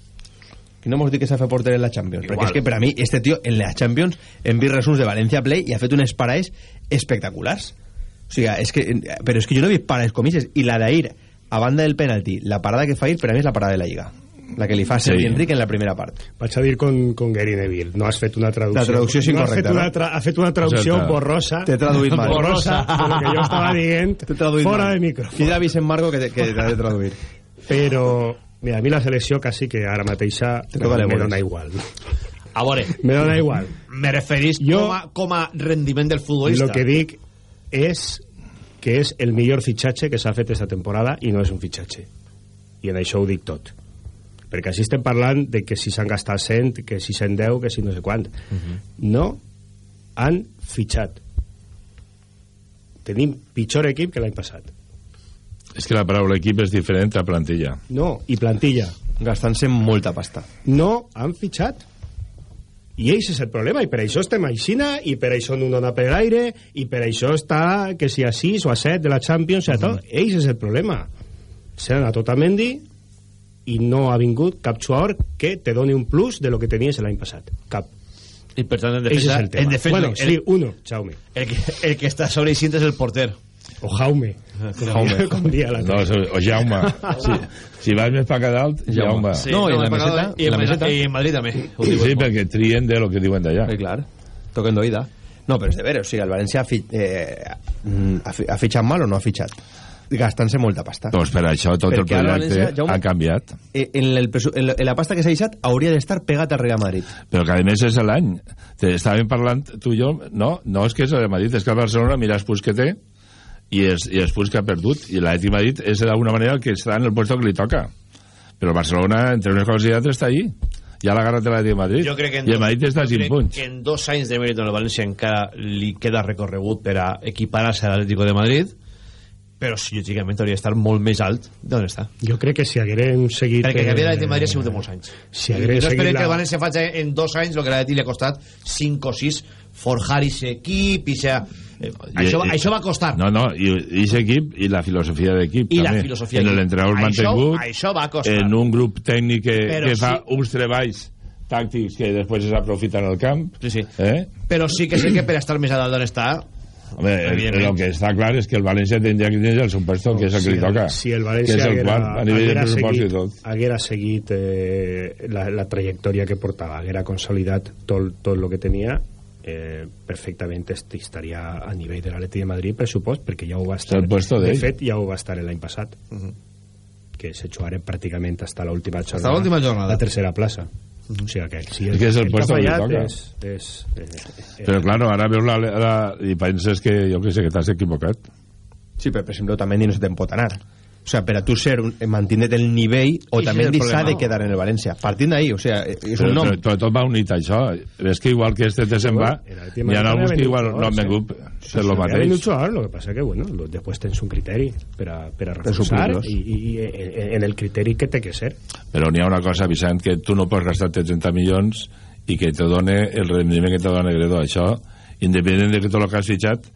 Que no mos diu que s'ha fet porter en la Champions Igual. perquè és que per a mi este tio en la Champions hem vist resums de València Play i ha fet unes paraes espectaculars o sigui, és que, però és que jo no he vist paraes com i la d'ahir a banda del penalti la parada que fa ahir per a mi és la parada de la Lliga la que li fa Sergi sí. Enric en la primera part vaig a dir con, con Gary Neville. No has fet una traducció. La traducció és incorrecta no has fet una, tra ha fet una traducció Exacte. borrosa. T'he traduït mal. Borrosa, borrosa. que jo estava dient fora mal. de micro. Fida Vicent Marco que t'ha de traduir. Però Mira, a mi la selecció quasi que ara mateixa me, me dona igual. A veure... Me dona igual. Me referís jo, com, a, com a rendiment del futbolista. Lo que dic és que és el millor fitxatge que s'ha fet aquesta temporada i no és un fitxatge. I en això ho dic tot. Perquè així estem parlant de que si s'han gastat 100, que si 110, que si no sé quant. Uh -huh. No han fitxat. Tenim pitjor equip que l'any passat. És que la paraula equip és diferent a plantilla. No, i plantilla. Gastant-se molta pasta. No han fitxat. I ells és el problema, i per això estem a Aixina, i per això no dona per l'aire, i per això està, que si a 6 o a 7 de la Champions, mm tot. Ells és el problema. Se n'ha tot a Mendy, i no ha vingut cap jugador que te doni un plus de lo que tenies l'any passat. Cap. I per tant, en defensa... En defensa bueno, el, sí, uno, Jaume. El que, el que està sobre és el porter. O Jaume. Jaume. Com dia la no, o Jaume. Si, si vas més per a dalt, Jaume. Sí, no, no, i en la meseta, i la meseta. I en Madrid també. Sí, sí perquè trien de lo que diuen d'allà. Sí, clar. Toquen d'oïda. No, però és de veure, o sigui, el València ha, fi, eh, ha, fi, ha fitxat mal o no ha fitxat? gastant-se molta pasta. Doncs per això tot Perquè el projecte València, Jaume, ha canviat. Eh, en, el, en, la, en la pasta que s'ha deixat hauria d'estar pegat al Real Madrid. Però que a més és l'any. Estàvem parlant tu i jo, no, no és que és el Madrid, és que el Barcelona mira els punts que té i els, i els punts que ha perdut. I l'Atlètic Madrid és d'alguna manera el que està en el puesto que li toca. Però el Barcelona entre unes coses i altres està allí ja l'ha agarrat l'Atlètic Madrid. Jo crec que i el Madrid està a 5 punts. que en dos anys de mèrit en el València encara li queda recorregut per a equiparar-se a l'Atlético de Madrid però sí, lògicament hauria d'estar molt més alt d'on està. Jo crec que si hagueren seguit... Perquè que havia de Madrid ha sigut de molts anys. Si hagueren no seguit la... que el València faci en dos anys el que l'Atlètic li ha costat 5 o 6 forjar aquest equip i ser... Eh, això, va, això va costar. No, no, i aquest equip i la filosofia d'equip I també. la filosofia en l'entrenador mantingut, això va costar. en un grup tècnic que, que fa sí. uns treballs tàctics que després s'aprofiten al camp. Sí, sí. Eh? Però sí que sé que per estar més a dalt d'on està Home, el que està clar és que el València tindria que tenir el seu puesto, que és el que li toca. Si el València que és el haguera, quart, a nivell de seguit, i tot. haguera seguit eh, la, la trajectòria que portava, haguera consolidat tot, tot el que tenia, eh, perfectament estaria a nivell de l'Atleti de Madrid, pressupost, perquè ja ho va estar. De fet, ja ho va estar l'any passat. Uh -huh. Que se jugaren pràcticament hasta l'última jornada. Hasta l'última jornada. La tercera plaça. O sigui que si És que és el puesto que li fallat toca. és, és, eh, Però, claro, ara veus la, la, i penses que, jo que sé, que t'has equivocat. Sí, però, per exemple, també no se te'n pot anar. O sea, per a tu ser, un, mantindre't el nivell, o I també sí, s'ha de quedar en el València. Partint d'ahí, o sea, és Però, un nom. però, però tot va unit a això. És que igual que este te se'n va, el hi tema ha alguns que igual no han eh? vengut Sí, per sí, lo ha venut mateix. jugadors, lo que passa que, bueno, lo, después tens un criteri per a, per a reforçar i, i, i en, en el criteri que té que ser. Però n'hi ha una cosa, Vicent, que tu no pots gastar 30 milions i que te done el rendiment que te dona Negredo. Això, independent de que tot el que has fitxat,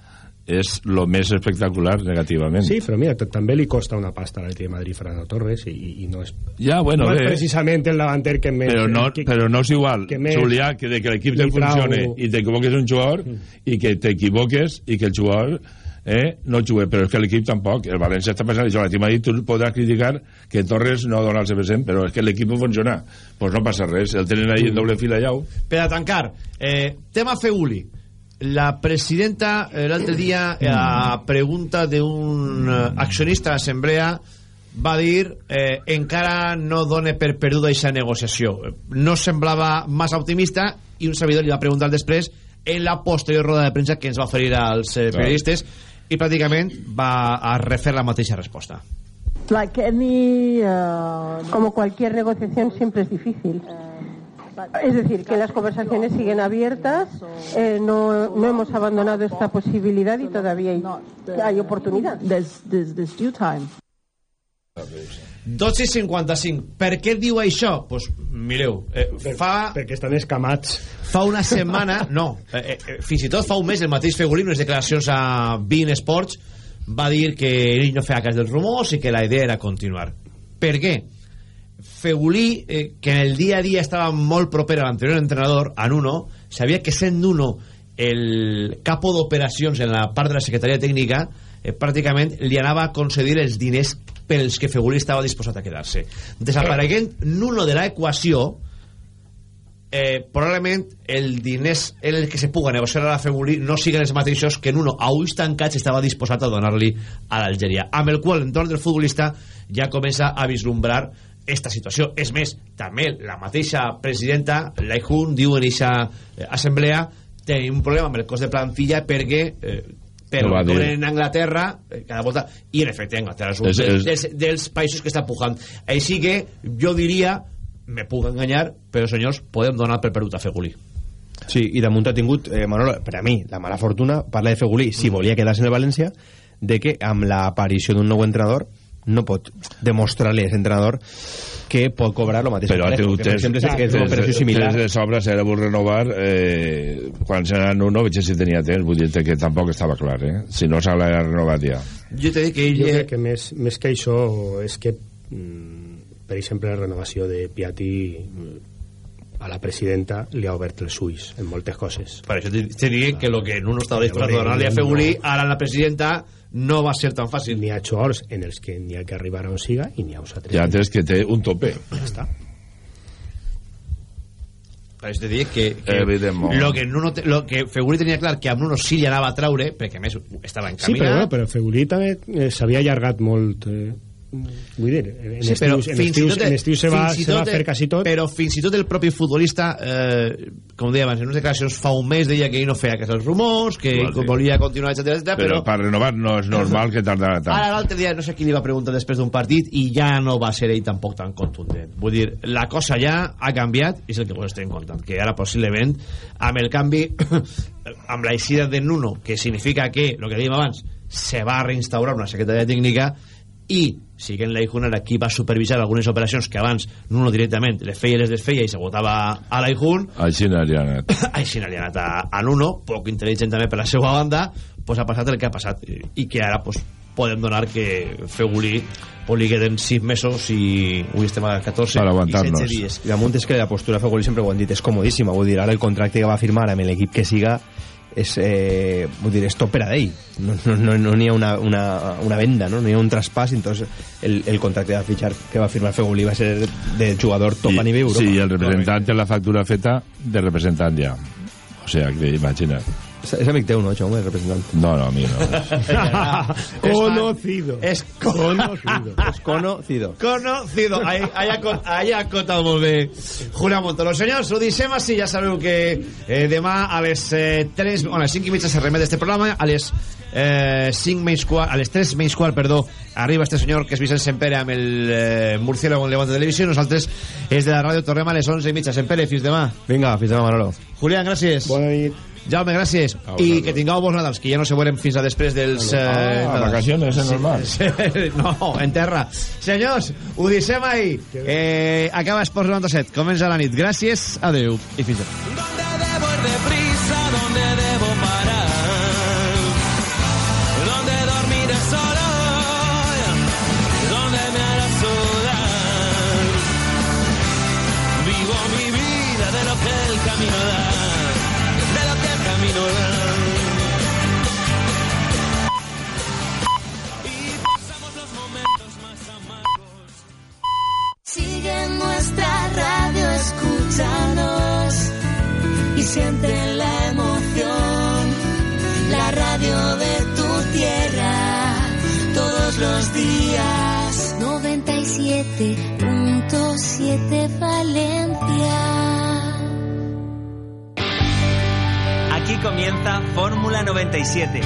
és el més espectacular negativament. Sí, però mira, també li costa una pasta a l'Atleti de Madrid Fernando Torres i, i, no és, Ja, bueno, no és bé. precisament el davanter que més... però no, que, però no és igual, que més Julià, que de que l'equip te li trau- funcione i t'equivoques un jugador i que t'equivoques i que el jugador eh, no jugui, però és que l'equip tampoc el València està passant això, l'equip ha dit tu podràs criticar que Torres no dona el 100% però és que l'equip funciona, doncs pues no passa res el tenen ahí en doble fila ja Per a tancar, eh, tema Feuli. La presidenta eh, l'altre dia eh, a pregunta d'un eh, accionista de l'assemblea va dir eh, encara no done per perduda aquesta negociació no semblava massa optimista i un servidor li va preguntar després en la posterior roda de premsa que ens va oferir als eh, periodistes i pràcticament va a refer la mateixa resposta. Like any, uh, como cualquier negociación siempre es difícil. Es decir, que las conversaciones siguen abiertas, eh, no, no hemos abandonado esta posibilidad y todavía hay, hay oportunidad. There's, there's, there's due time. 12 i 55 per què diu això? Pues, mireu eh, fa... perquè estan escamats fa una setmana no, eh, eh, fins i tot fa un mes el mateix Fegulí en unes declaracions a Bein Sports va dir que ell no feia cas dels rumors i que la idea era continuar per què? Fegulí eh, que en el dia a dia estava molt proper a l'anterior entrenador a Nuno, sabia que sent Nuno el capo d'operacions en la part de la secretaria tècnica eh, pràcticament li anava a concedir els diners pels que Fegulí estava disposat a quedar-se. Desapareguent Nuno de l'equació eh, probablement el diners el que se puga negociar a la Fegulí no siguin els mateixos que Nuno a ulls tancats estava disposat a donar-li a l'Algeria amb el qual l'entorn del futbolista ja comença a vislumbrar esta situació. És més, també la mateixa presidenta, Laihun, diu en aquesta eh, assemblea tenim un problema amb el cost de plantilla perquè eh, però No en Anglaterra eh, cada volta, i en efecte Anglaterra és un És- dels, és- dels, dels països que està pujant. Així que jo diria me puc enganyar, però senyors podem donar per perdut a Fegulí Sí, i damunt ha tingut, eh, Manolo, per a mi, la mala fortuna, parla de Fegulí, si volia quedar-se en el València, de que amb l'aparició d'un nou entrenador no pot demostrar-li a entrenador que pot cobrar lo mateix. però que que, per tens, exemple, és, és una operació similar. tens de sobre si ara vull renovar eh, quan serà en uno veig si tenia temps vull dir que tampoc estava clar eh? si no s'ha renovat ja jo t'he dit que ell jo crec que més, més que això és que mm, per exemple la renovació de Piatti mm, a la presidenta li ha obert els ulls en moltes coses per això te, te diré que lo que Nuno estava disposat a donar-li a Fegulí ara la presidenta no va ser tan fàcil. N'hi ha jugadors en els que n'hi ha que arribar on siga i n'hi ha uns altres. Ja tens que té un tope. Ja està. Això te dic que, que Evidentment. lo que, Nuno, te- lo que Fegulí tenia clar que amb Nuno sí li anava a traure perquè a més estava Sí, però, encaminat bueno, però Fegulí també eh, s'havia allargat molt eh, vull dir, en Sí, però estius, en estius, tot, en estiu se va, se va tot fer quasi tot però fins i tot el propi futbolista eh, com deia abans, en unes declaracions fa un mes deia que ell no feia cas als rumors que Vale. volia continuar, etc etc. però, però, per renovar no és normal que tardara tant ara l'altre dia no sé qui li va preguntar després d'un partit i ja no va ser ell tampoc tan contundent vull dir, la cosa ja ha canviat i és el que vos estem contant, que ara possiblement amb el canvi amb la eixida de Nuno, que significa que el que dèiem abans, se va reinstaurar una secretaria tècnica i siguent la Ijun era qui va supervisar algunes operacions que abans Nuno directament les feia i les desfeia i se votava a la Ijun així n'hi ha anat així n'hi ha anat a, a Nuno poc intel·ligent també per la seva banda pues ha passat el que ha passat i, i que ara pues, podem donar que Fegulí pues, li queden 6 mesos i avui estem a 14 Per i aguantar-nos. 16 dies I damunt és que la postura Fegulí sempre ho han dit, és comodíssima. Vull dir, ara el contracte que va firmar amb l'equip que siga és, eh, vull dir, és tot per a ell. No n'hi no, no, n'hi ha una, una, una venda, no? no hi ha un traspàs, entonces el, el contracte de fitxar que va firmar Fegulí va ser de jugador top a nivell Europa. sí, el representant té la factura feta de representant ja o sea, que imagina't És, amic teu, no, Jaume, el representant? No, no, a mi no. Conocido. És Conocido. És conocido. Conocido. Ahí, ahí, acot, ahí ha acotat molt bé Julián Montoro. Senyors, ho deixem així. Ja sabeu que eh, demà a les eh, 3, bueno, a les 5 i mitja se remet este programa. A les eh, 5 menys quart, a les 3 menys quart, perdó, arriba este senyor que és Vicent Sempere amb el eh, Murciélago en Levante Televisió. Nosaltres, és de la ràdio, tornem a les 11 i mitja. Sempere, fins demà. Vinga, fins demà, Manolo. Julián, gràcies. Bona nit. Jaume, gràcies. I que tingueu bons Nadals, que ja no se veurem fins a després dels... Eh, Ah, vacaciones, és normal. Sí, no, en terra. Senyors, ho deixem ahir. Eh, acaba Esports 97. Comença la nit. Gràcies, adeu i fins demà. Y siente la emoción. La radio de tu tierra, todos los días. 97.7 Valencia. Aquí comienza Fórmula 97